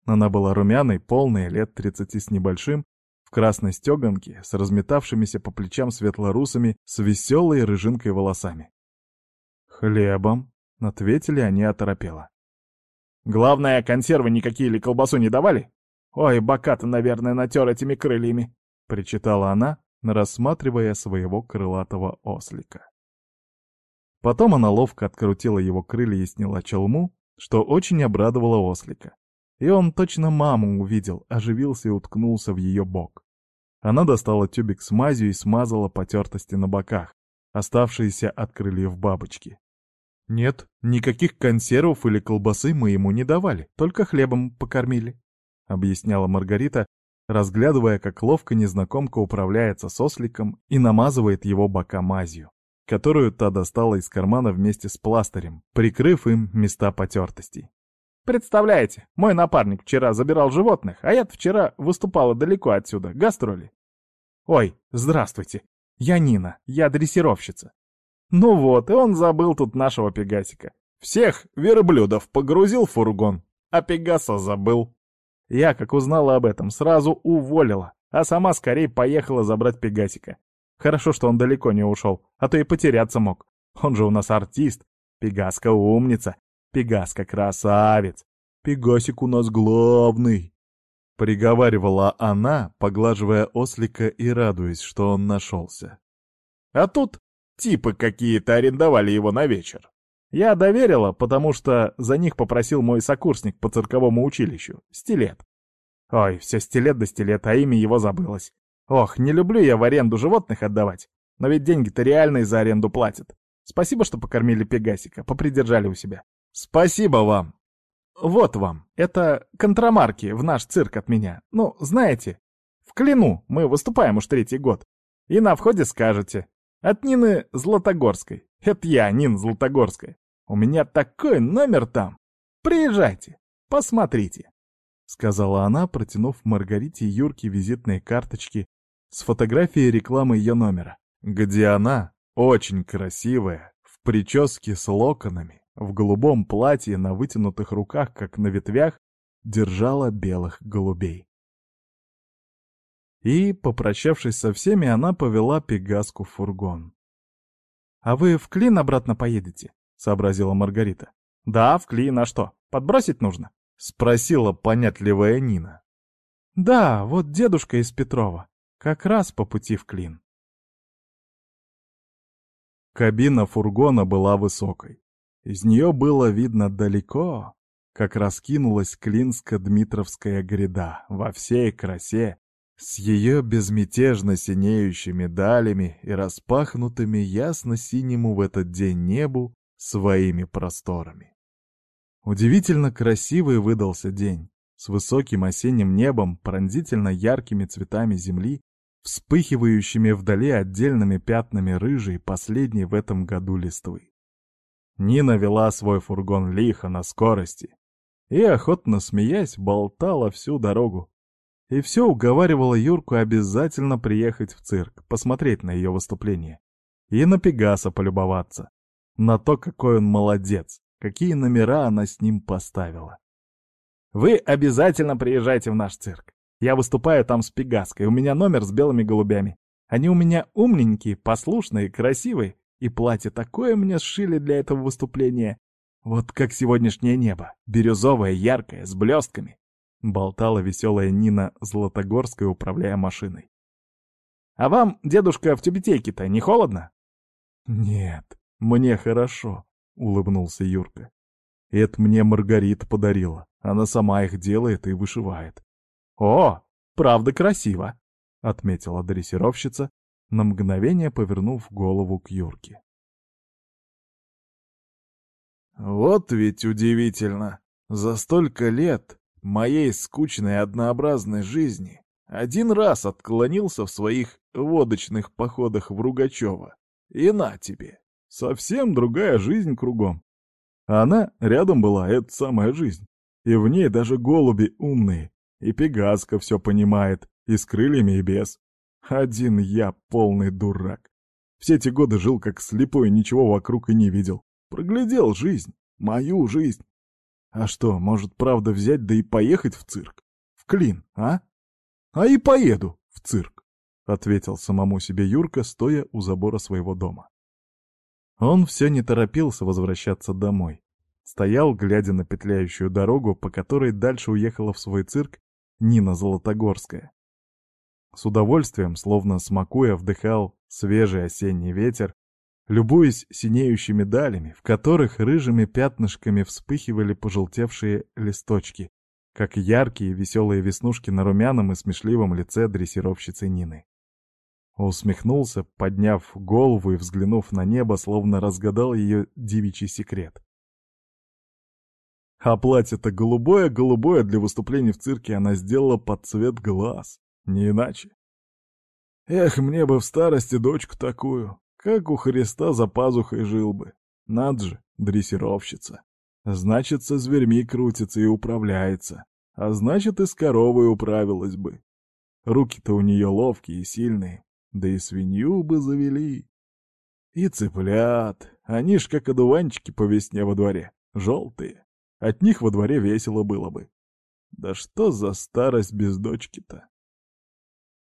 Она была румяной, полной, лет тридцати с небольшим, в красной стеганке, с разметавшимися по плечам светлорусами, с веселой рыжинкой волосами. «Хлебом», — ответили они оторопело. «Главное, консервы никакие или колбасу не давали? Ой, бока-то, наверное, натер этими крыльями», — причитала она, рассматривая своего крылатого ослика. Потом она ловко открутила его крылья и сняла челму, что очень обрадовало ослика. И он точно маму увидел, оживился и уткнулся в ее бок. Она достала тюбик с мазью и смазала потертости на боках, оставшиеся от крыльев бабочки. «Нет, никаких консервов или колбасы мы ему не давали, только хлебом покормили», — объясняла Маргарита, разглядывая, как ловко незнакомка управляется с осликом и намазывает его бока мазью, которую та достала из кармана вместе с пластырем, прикрыв им места потертостей. Представляете, мой напарник вчера забирал животных, а я вчера выступала далеко отсюда, гастроли. Ой, здравствуйте. Я Нина, я дрессировщица. Ну вот, и он забыл тут нашего Пегасика. Всех верблюдов погрузил в фургон, а Пегаса забыл. Я, как узнала об этом, сразу уволила, а сама скорее поехала забрать Пегасика. Хорошо, что он далеко не ушел, а то и потеряться мог. Он же у нас артист. Пегаска умница, Пегаска красавец! Пегасик у нас главный!» Приговаривала она, поглаживая ослика и радуясь, что он нашелся. А тут типы какие-то арендовали его на вечер. Я доверила, потому что за них попросил мой сокурсник по цирковому училищу, Стилет. Ой, все Стилет да Стилет, а имя его забылось. Ох, не люблю я в аренду животных отдавать, но ведь деньги-то реальные за аренду платят. Спасибо, что покормили Пегасика, попридержали у себя. «Спасибо вам!» «Вот вам, это контрамарки в наш цирк от меня. Ну, знаете, в Клину мы выступаем уж третий год. И на входе скажете. От Нины Златогорской. Это я, Нина Златогорская. У меня такой номер там. Приезжайте, посмотрите», — сказала она, протянув Маргарите Юрке визитные карточки с фотографией рекламы ее номера, где она, очень красивая, в прическе с локонами, в голубом платье на вытянутых руках, как на ветвях, держала белых голубей. И, попрощавшись со всеми, она повела Пегаску в фургон. «А вы в Клин обратно поедете?» — сообразила Маргарита. «Да, в Клин, а что, подбросить нужно?» — спросила понятливая Нина. «Да, вот дедушка из Петрова, как раз по пути в Клин». Кабина фургона была высокой. Из нее было видно далеко, как раскинулась Клинско-Дмитровская гряда во всей красе, с ее безмятежно синеющими далями и распахнутыми ясно-синему в этот день небу своими просторами. Удивительно красивый выдался день, с высоким осенним небом, пронзительно яркими цветами земли, вспыхивающими вдали отдельными пятнами рыжей, последней в этом году листвы. Нина вела свой фургон лихо на скорости и, охотно смеясь, болтала всю дорогу. И все уговаривала Юрку обязательно приехать в цирк, посмотреть на ее выступление. И на Пегаса полюбоваться. На то, какой он молодец, какие номера она с ним поставила. «Вы обязательно приезжайте в наш цирк. Я выступаю там с Пегаской, у меня номер с белыми голубями. Они у меня умненькие, послушные, красивые, и платье такое мне сшили для этого выступления. Вот как сегодняшнее небо, бирюзовое, яркое, с блестками. Болтала веселая Нина Златогорская, управляя машиной. «А вам, дедушка, в тюбетейке-то не холодно?» «Нет, мне хорошо», — улыбнулся Юрка. «Это мне Маргарита подарила. Она сама их делает и вышивает». «О, правда красиво», — отметила дрессировщица, на мгновение повернув голову к Юрке. «Вот ведь удивительно! За столько лет моей скучной однообразной жизни один раз отклонился в своих водочных походах в Ругачева. И на тебе! Совсем другая жизнь кругом. Она рядом была, эта самая жизнь. И в ней даже голуби умные, и Пегаска все понимает, и с крыльями, и без. Один я полный дурак. Все эти годы жил как слепой, ничего вокруг и не видел. Проглядел жизнь, мою жизнь. А что, может, правда взять да и поехать в цирк? В Клин, а? А и поеду в цирк, — ответил самому себе Юрка, стоя у забора своего дома. Он все не торопился возвращаться домой. Стоял, глядя на петляющую дорогу, по которой дальше уехала в свой цирк Нина Золотогорская. С удовольствием, словно смакуя, вдыхал свежий осенний ветер, любуясь синеющими далями, в которых рыжими пятнышками вспыхивали пожелтевшие листочки, как яркие веселые веснушки на румяном и смешливом лице дрессировщицы Нины. Усмехнулся, подняв голову и взглянув на небо, словно разгадал ее девичий секрет. А платье-то голубое-голубое для выступлений в цирке она сделала под цвет глаз. Не иначе. Эх, мне бы в старости дочку такую, как у Христа за пазухой жил бы. Над же, дрессировщица. Значит, со зверьми крутится и управляется. А значит, и с коровой управилась бы. Руки-то у нее ловкие и сильные. Да и свинью бы завели. И цыплят. Они ж как одуванчики по весне во дворе. Желтые. От них во дворе весело было бы. Да что за старость без дочки-то?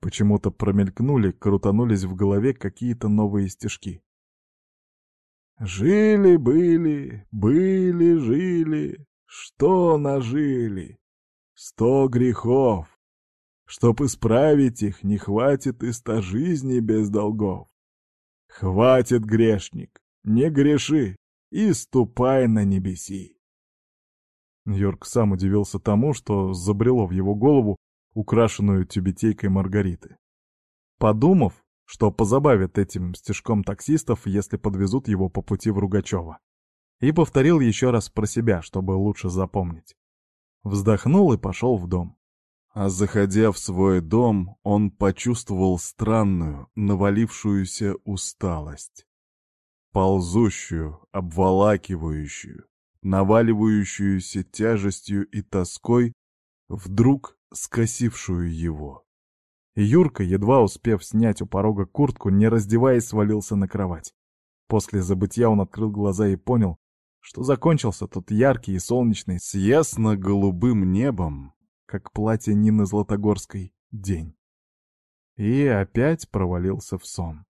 Почему-то промелькнули, крутанулись в голове какие-то новые стежки. Жили-были, были-жили, что нажили? Сто грехов. Чтоб исправить их, не хватит и ста жизней без долгов. Хватит, грешник, не греши и ступай на небеси. Йорк сам удивился тому, что забрело в его голову украшенную тюбетейкой Маргариты. Подумав, что позабавит этим стежком таксистов, если подвезут его по пути в Ругачева. И повторил еще раз про себя, чтобы лучше запомнить. Вздохнул и пошел в дом. А заходя в свой дом, он почувствовал странную, навалившуюся усталость. Ползущую, обволакивающую, наваливающуюся тяжестью и тоской, вдруг скосившую его. Юрка, едва успев снять у порога куртку, не раздеваясь, свалился на кровать. После забытья он открыл глаза и понял, что закончился тот яркий и солнечный, с ясно-голубым небом, как платье Нины Златогорской, день. И опять провалился в сон.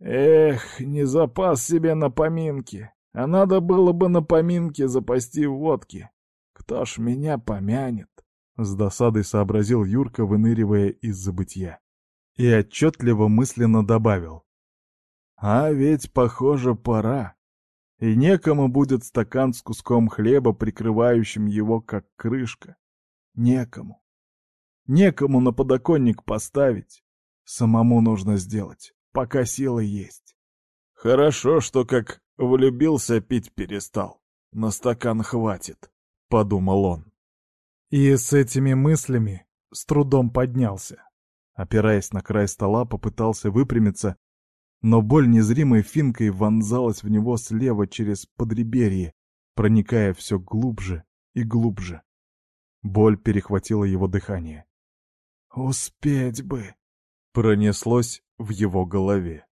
Эх, не запас себе на поминки, а надо было бы на поминки запасти водки. Кто ж меня помянет? С досадой сообразил Юрка, выныривая из забытья. И отчетливо мысленно добавил. А ведь, похоже, пора. И некому будет стакан с куском хлеба, прикрывающим его, как крышка. Некому. Некому на подоконник поставить. Самому нужно сделать, пока силы есть. Хорошо, что как влюбился, пить перестал. На стакан хватит, — подумал он. И с этими мыслями с трудом поднялся. Опираясь на край стола, попытался выпрямиться, но боль незримой финкой вонзалась в него слева через подреберье, проникая все глубже и глубже. Боль перехватила его дыхание. «Успеть бы!» — пронеслось в его голове.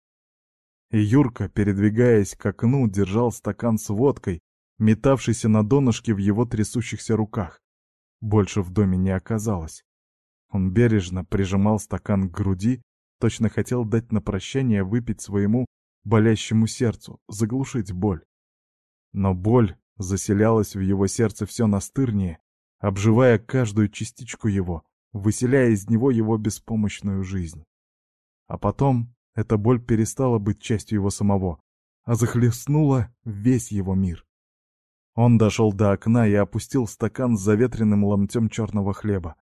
И Юрка, передвигаясь к окну, держал стакан с водкой, метавшийся на донышке в его трясущихся руках. больше в доме не оказалось. Он бережно прижимал стакан к груди, точно хотел дать на прощание выпить своему болящему сердцу, заглушить боль. Но боль заселялась в его сердце все настырнее, обживая каждую частичку его, выселяя из него его беспомощную жизнь. А потом эта боль перестала быть частью его самого, а захлестнула весь его мир. Он дошел до окна и опустил стакан с заветренным ломтем черного хлеба.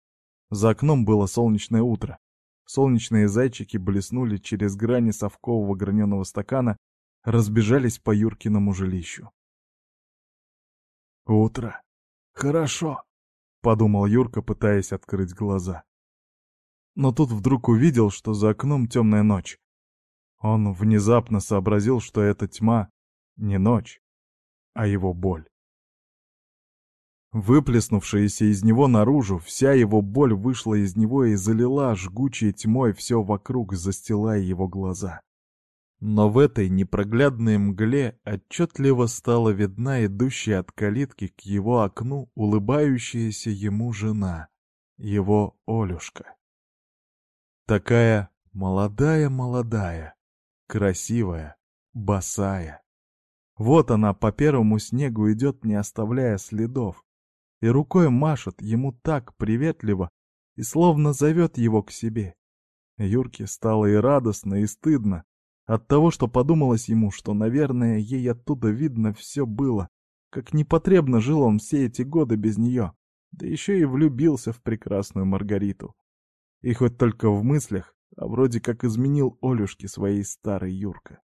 За окном было солнечное утро. Солнечные зайчики блеснули через грани совкового граненого стакана, разбежались по Юркиному жилищу. «Утро. Хорошо», — подумал Юрка, пытаясь открыть глаза. Но тут вдруг увидел, что за окном темная ночь. Он внезапно сообразил, что эта тьма не ночь, а его боль. Выплеснувшаяся из него наружу, вся его боль вышла из него и залила жгучей тьмой все вокруг, застилая его глаза. Но в этой непроглядной мгле отчетливо стала видна идущая от калитки к его окну улыбающаяся ему жена, его Олюшка. Такая молодая-молодая, красивая, босая. Вот она по первому снегу идет, не оставляя следов, и рукой машет ему так приветливо и словно зовет его к себе. Юрке стало и радостно, и стыдно от того, что подумалось ему, что, наверное, ей оттуда видно все было, как непотребно жил он все эти годы без нее, да еще и влюбился в прекрасную Маргариту. И хоть только в мыслях, а вроде как изменил Олюшке своей старой Юрка.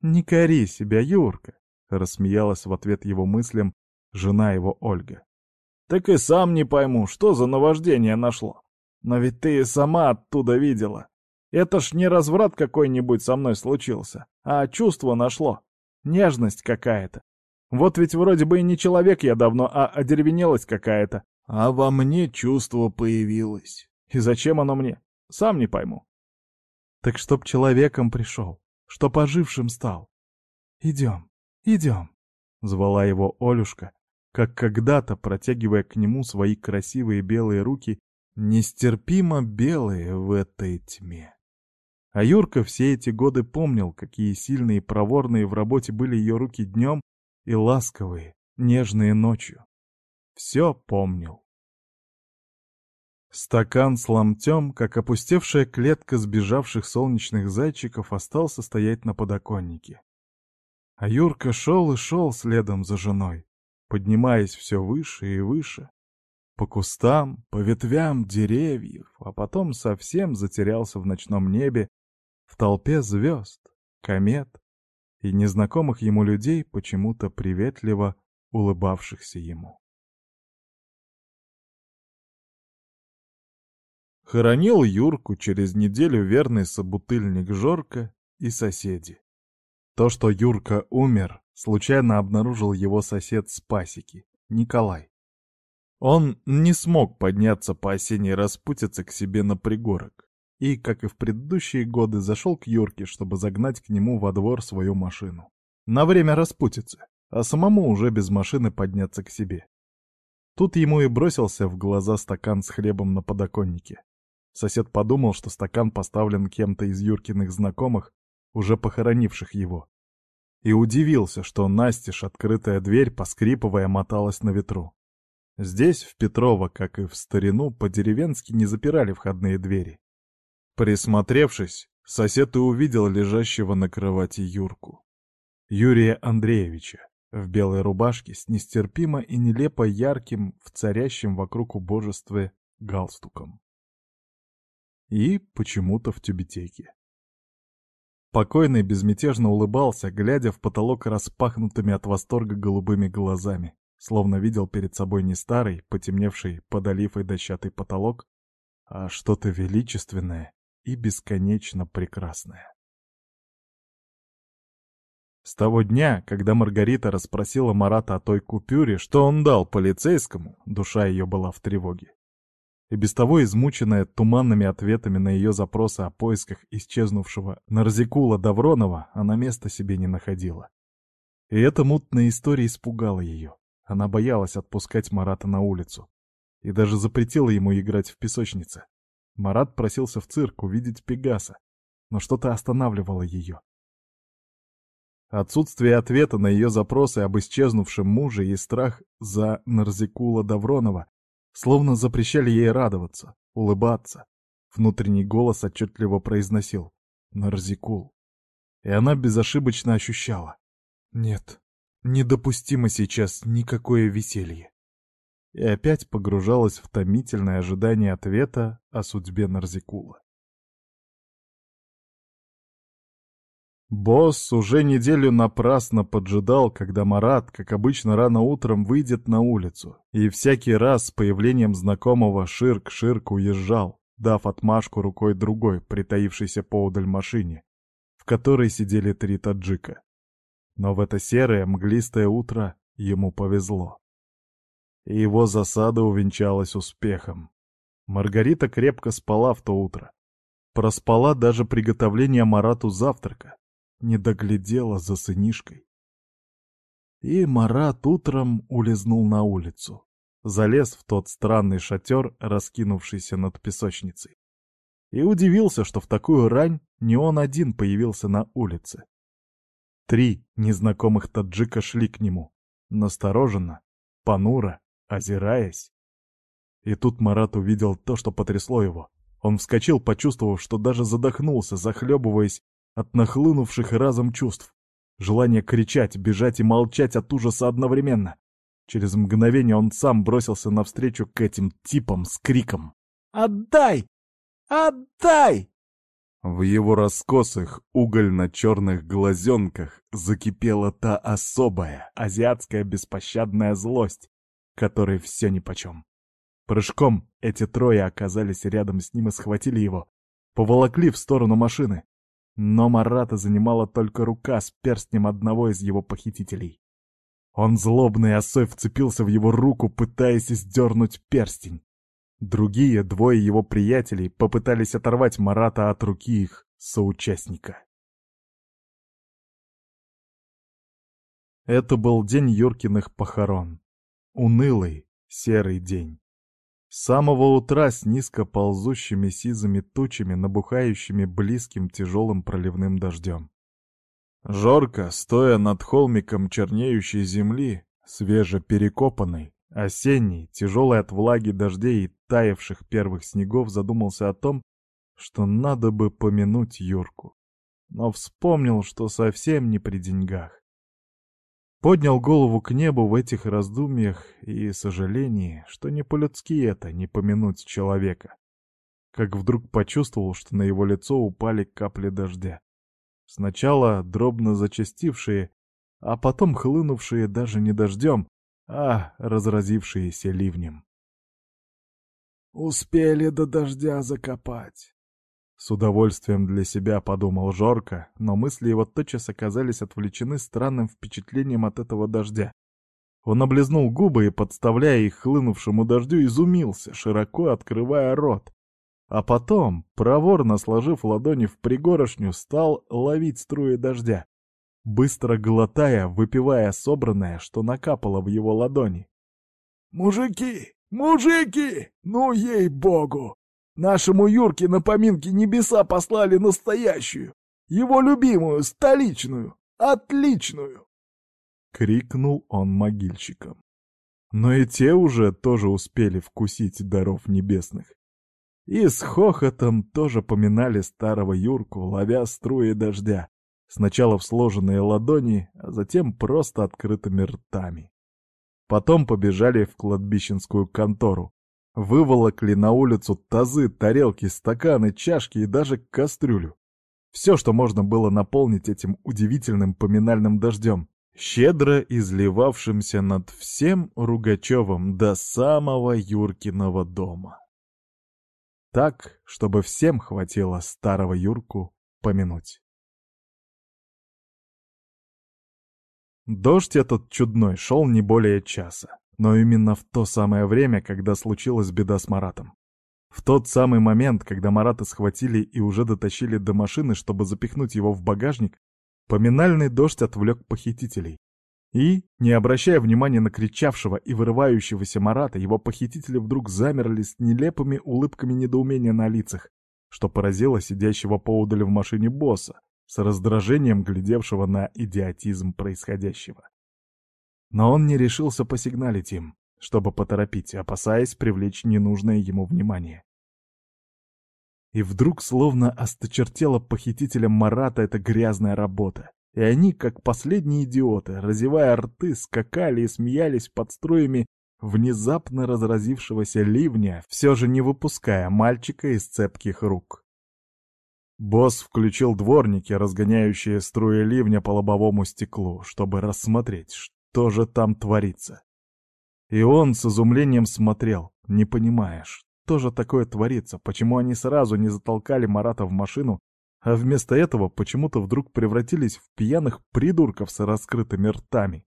«Не кори себя, Юрка!» — рассмеялась в ответ его мыслям жена его Ольга. Так и сам не пойму, что за наваждение нашло. Но ведь ты и сама оттуда видела. Это ж не разврат какой-нибудь со мной случился, а чувство нашло. Нежность какая-то. Вот ведь вроде бы и не человек я давно, а одеревенелость какая-то. А во мне чувство появилось. И зачем оно мне? Сам не пойму. Так чтоб человеком пришел, чтоб ожившим стал. Идем, идем, — звала его Олюшка, как когда-то, протягивая к нему свои красивые белые руки, нестерпимо белые в этой тьме. А Юрка все эти годы помнил, какие сильные и проворные в работе были ее руки днем и ласковые, нежные ночью. Все помнил. Стакан с ломтем, как опустевшая клетка сбежавших солнечных зайчиков, остался стоять на подоконнике. А Юрка шел и шел следом за женой поднимаясь все выше и выше, по кустам, по ветвям деревьев, а потом совсем затерялся в ночном небе, в толпе звезд, комет и незнакомых ему людей, почему-то приветливо улыбавшихся ему. Хоронил Юрку через неделю верный собутыльник Жорка и соседи. То, что Юрка умер, случайно обнаружил его сосед с пасеки, Николай. Он не смог подняться по осенней распутице к себе на пригорок и, как и в предыдущие годы, зашел к Юрке, чтобы загнать к нему во двор свою машину. На время распутицы, а самому уже без машины подняться к себе. Тут ему и бросился в глаза стакан с хлебом на подоконнике. Сосед подумал, что стакан поставлен кем-то из Юркиных знакомых, уже похоронивших его, и удивился, что настежь открытая дверь, поскрипывая, моталась на ветру. Здесь, в Петрово, как и в старину, по-деревенски не запирали входные двери. Присмотревшись, сосед и увидел лежащего на кровати Юрку. Юрия Андреевича, в белой рубашке с нестерпимо и нелепо ярким, в царящем вокруг убожестве галстуком. И почему-то в тюбетейке. Покойный безмятежно улыбался, глядя в потолок распахнутыми от восторга голубыми глазами, словно видел перед собой не старый, потемневший под дощатый потолок, а что-то величественное и бесконечно прекрасное. С того дня, когда Маргарита расспросила Марата о той купюре, что он дал полицейскому, душа ее была в тревоге и без того измученная туманными ответами на ее запросы о поисках исчезнувшего Нарзикула Давронова, она места себе не находила. И эта мутная история испугала ее. Она боялась отпускать Марата на улицу. и даже запретила ему играть в песочнице. Марат просился в цирк увидеть Пегаса, но что-то останавливало ее. Отсутствие ответа на ее запросы об исчезнувшем муже и страх за Нарзикула Давронова словно запрещали ей радоваться, улыбаться. Внутренний голос отчетливо произносил «Нарзикул». И она безошибочно ощущала «Нет, недопустимо сейчас никакое веселье» и опять погружалась в томительное ожидание ответа о судьбе Нарзикула. Босс уже неделю напрасно поджидал, когда Марат, как обычно рано утром, выйдет на улицу, и всякий раз с появлением знакомого Ширк-Ширк уезжал, дав отмашку рукой другой, притаившейся поодаль машине, в которой сидели три таджика. Но в это серое, мглистое утро ему повезло и его засада увенчалась успехом. Маргарита крепко спала в то утро. Проспала даже приготовление Марату завтрака. Не доглядела за сынишкой. И Марат утром улизнул на улицу. Залез в тот странный шатер, раскинувшийся над песочницей. И удивился, что в такую рань не он один появился на улице. Три незнакомых таджика шли к нему. Настороженно, понуро, озираясь. И тут Марат увидел то, что потрясло его. Он вскочил, почувствовав, что даже задохнулся, захлебываясь от нахлынувших разом чувств. Желание кричать, бежать и молчать от ужаса одновременно. Через мгновение он сам бросился навстречу к этим типам с криком «Отдай! Отдай!» В его раскосых, угольно-черных глазенках закипела та особая, азиатская беспощадная злость, которой все нипочем. Прыжком эти трое оказались рядом с ним и схватили его, поволокли в сторону машины. Но Марата занимала только рука с перстнем одного из его похитителей. Он злобный осой вцепился в его руку, пытаясь сдернуть перстень. Другие двое его приятелей попытались оторвать Марата от руки их соучастника. Это был день Юркиных похорон. Унылый, серый день. С самого утра с низко ползущими сизыми тучами, набухающими близким тяжелым проливным дождем. Жорко, стоя над холмиком чернеющей земли, свежеперекопанной, осенней, тяжелой от влаги дождей и таявших первых снегов, задумался о том, что надо бы помянуть Юрку. Но вспомнил, что совсем не при деньгах. Поднял голову к небу в этих раздумьях и сожалении, что не по-людски это, не помянуть человека. Как вдруг почувствовал, что на его лицо упали капли дождя. Сначала дробно зачастившие, а потом хлынувшие даже не дождем, а разразившиеся ливнем. «Успели до дождя закопать», с удовольствием для себя подумал Жорко, но мысли его тотчас оказались отвлечены странным впечатлением от этого дождя. Он облизнул губы и, подставляя их хлынувшему дождю, изумился, широко открывая рот. А потом, проворно сложив ладони в пригорошню, стал ловить струи дождя, быстро глотая, выпивая собранное, что накапало в его ладони. «Мужики! Мужики! Ну, ей-богу! Нашему Юрке на поминки небеса послали настоящую, его любимую, столичную, отличную!» Крикнул он могильщикам. Но и те уже тоже успели вкусить даров небесных. И с хохотом тоже поминали старого Юрку, ловя струи дождя, сначала в сложенные ладони, а затем просто открытыми ртами. Потом побежали в кладбищенскую контору, Выволокли на улицу тазы, тарелки, стаканы, чашки и даже кастрюлю. Все, что можно было наполнить этим удивительным поминальным дождем, щедро изливавшимся над всем Ругачевым до самого Юркиного дома. Так, чтобы всем хватило старого Юрку помянуть. Дождь этот чудной шел не более часа. Но именно в то самое время, когда случилась беда с Маратом. В тот самый момент, когда Марата схватили и уже дотащили до машины, чтобы запихнуть его в багажник, поминальный дождь отвлек похитителей. И, не обращая внимания на кричавшего и вырывающегося Марата, его похитители вдруг замерли с нелепыми улыбками недоумения на лицах, что поразило сидящего поудали в машине босса, с раздражением глядевшего на идиотизм происходящего. Но он не решился посигналить им, чтобы поторопить, опасаясь привлечь ненужное ему внимание. И вдруг словно осточертела похитителям Марата эта грязная работа, и они, как последние идиоты, разевая рты, скакали и смеялись под струями внезапно разразившегося ливня, все же не выпуская мальчика из цепких рук. Босс включил дворники, разгоняющие струи ливня по лобовому стеклу, чтобы рассмотреть, что же там творится. И он с изумлением смотрел, не понимая, что же такое творится, почему они сразу не затолкали Марата в машину, а вместо этого почему-то вдруг превратились в пьяных придурков с раскрытыми ртами.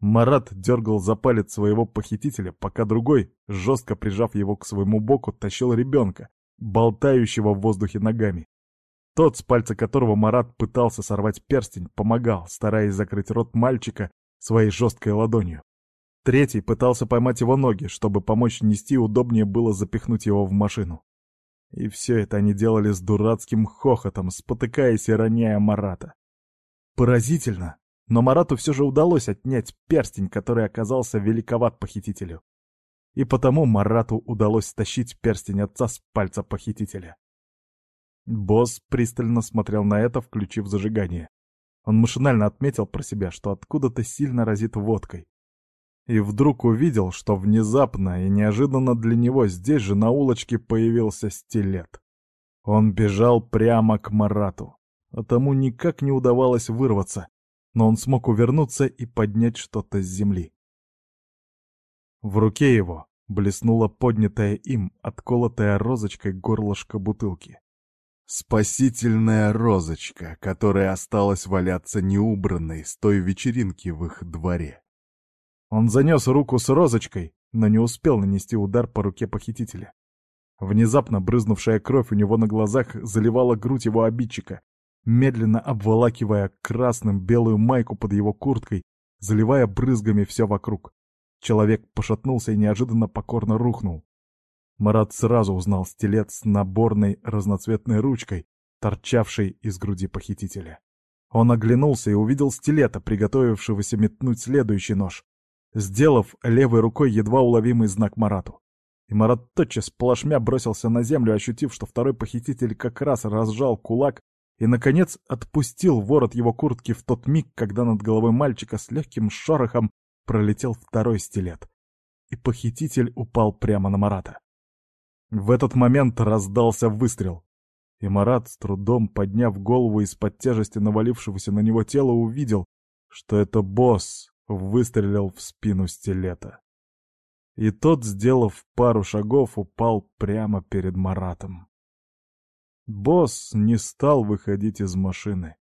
Марат дергал за палец своего похитителя, пока другой, жестко прижав его к своему боку, тащил ребенка, болтающего в воздухе ногами. Тот, с пальца которого Марат пытался сорвать перстень, помогал, стараясь закрыть рот мальчика своей жесткой ладонью. Третий пытался поймать его ноги, чтобы помочь нести, удобнее было запихнуть его в машину. И все это они делали с дурацким хохотом, спотыкаясь и роняя Марата. Поразительно, но Марату все же удалось отнять перстень, который оказался великоват похитителю. И потому Марату удалось стащить перстень отца с пальца похитителя. Босс пристально смотрел на это, включив зажигание. Он машинально отметил про себя, что откуда-то сильно разит водкой. И вдруг увидел, что внезапно и неожиданно для него здесь же на улочке появился стилет. Он бежал прямо к Марату, а тому никак не удавалось вырваться, но он смог увернуться и поднять что-то с земли. В руке его блеснула поднятая им, отколотая розочкой горлышко бутылки. Спасительная розочка, которая осталась валяться неубранной с той вечеринки в их дворе. Он занес руку с розочкой, но не успел нанести удар по руке похитителя. Внезапно брызнувшая кровь у него на глазах заливала грудь его обидчика, медленно обволакивая красным белую майку под его курткой, заливая брызгами все вокруг. Человек пошатнулся и неожиданно покорно рухнул. Марат сразу узнал стилет с наборной разноцветной ручкой, торчавшей из груди похитителя. Он оглянулся и увидел стилета, приготовившегося метнуть следующий нож, сделав левой рукой едва уловимый знак Марату. И Марат тотчас плашмя бросился на землю, ощутив, что второй похититель как раз разжал кулак и, наконец, отпустил ворот его куртки в тот миг, когда над головой мальчика с легким шорохом пролетел второй стилет. И похититель упал прямо на Марата. В этот момент раздался выстрел. И Марат, с трудом подняв голову из-под тяжести навалившегося на него тела, увидел, что это босс выстрелил в спину стилета. И тот, сделав пару шагов, упал прямо перед Маратом. Босс не стал выходить из машины.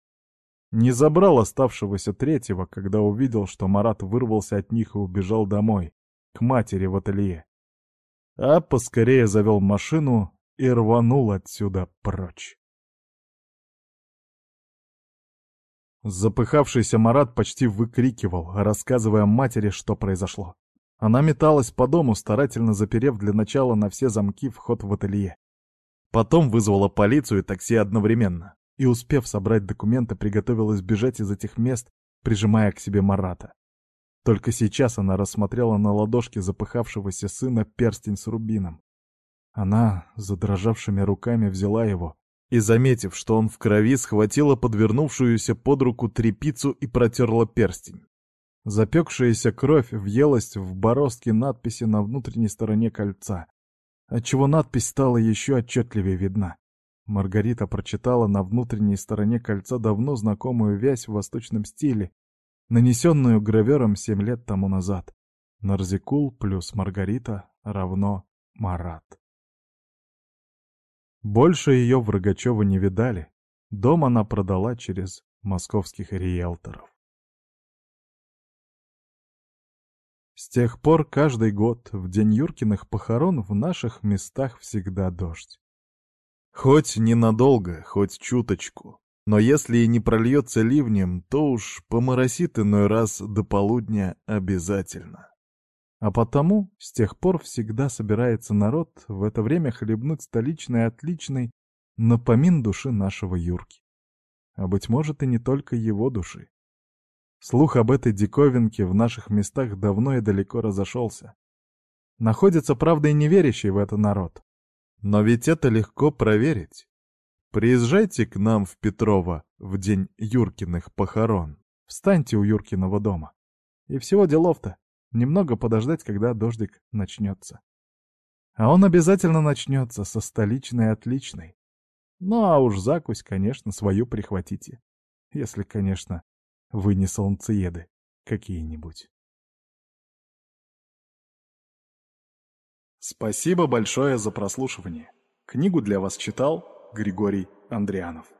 Не забрал оставшегося третьего, когда увидел, что Марат вырвался от них и убежал домой, к матери в ателье. А поскорее завел машину и рванул отсюда прочь. Запыхавшийся Марат почти выкрикивал, рассказывая матери, что произошло. Она металась по дому, старательно заперев для начала на все замки вход в ателье. Потом вызвала полицию и такси одновременно. И, успев собрать документы, приготовилась бежать из этих мест, прижимая к себе Марата. Только сейчас она рассмотрела на ладошке запыхавшегося сына перстень с рубином. Она, задрожавшими руками, взяла его и, заметив, что он в крови, схватила подвернувшуюся под руку трепицу и протерла перстень. Запекшаяся кровь въелась в бороздки надписи на внутренней стороне кольца, отчего надпись стала еще отчетливее видна. Маргарита прочитала на внутренней стороне кольца давно знакомую вязь в восточном стиле, нанесенную гравером семь лет тому назад. Нарзикул плюс Маргарита равно Марат. Больше ее в Рогачево не видали. Дом она продала через московских риэлторов. С тех пор каждый год в день Юркиных похорон в наших местах всегда дождь. Хоть ненадолго, хоть чуточку, Но если и не прольется ливнем, то уж поморосит иной раз до полудня обязательно. А потому с тех пор всегда собирается народ в это время хлебнуть столичный отличный напомин души нашего Юрки. А быть может и не только его души. Слух об этой диковинке в наших местах давно и далеко разошелся. Находится, правда, и неверящий в это народ. Но ведь это легко проверить. Приезжайте к нам в Петрова в день Юркиных похорон. Встаньте у Юркиного дома. И всего делов-то. Немного подождать, когда дождик начнется. А он обязательно начнется со столичной отличной. Ну а уж закусь, конечно, свою прихватите. Если, конечно, вы не солнцееды какие-нибудь. Спасибо большое за прослушивание. Книгу для вас читал Григорий Андрианов.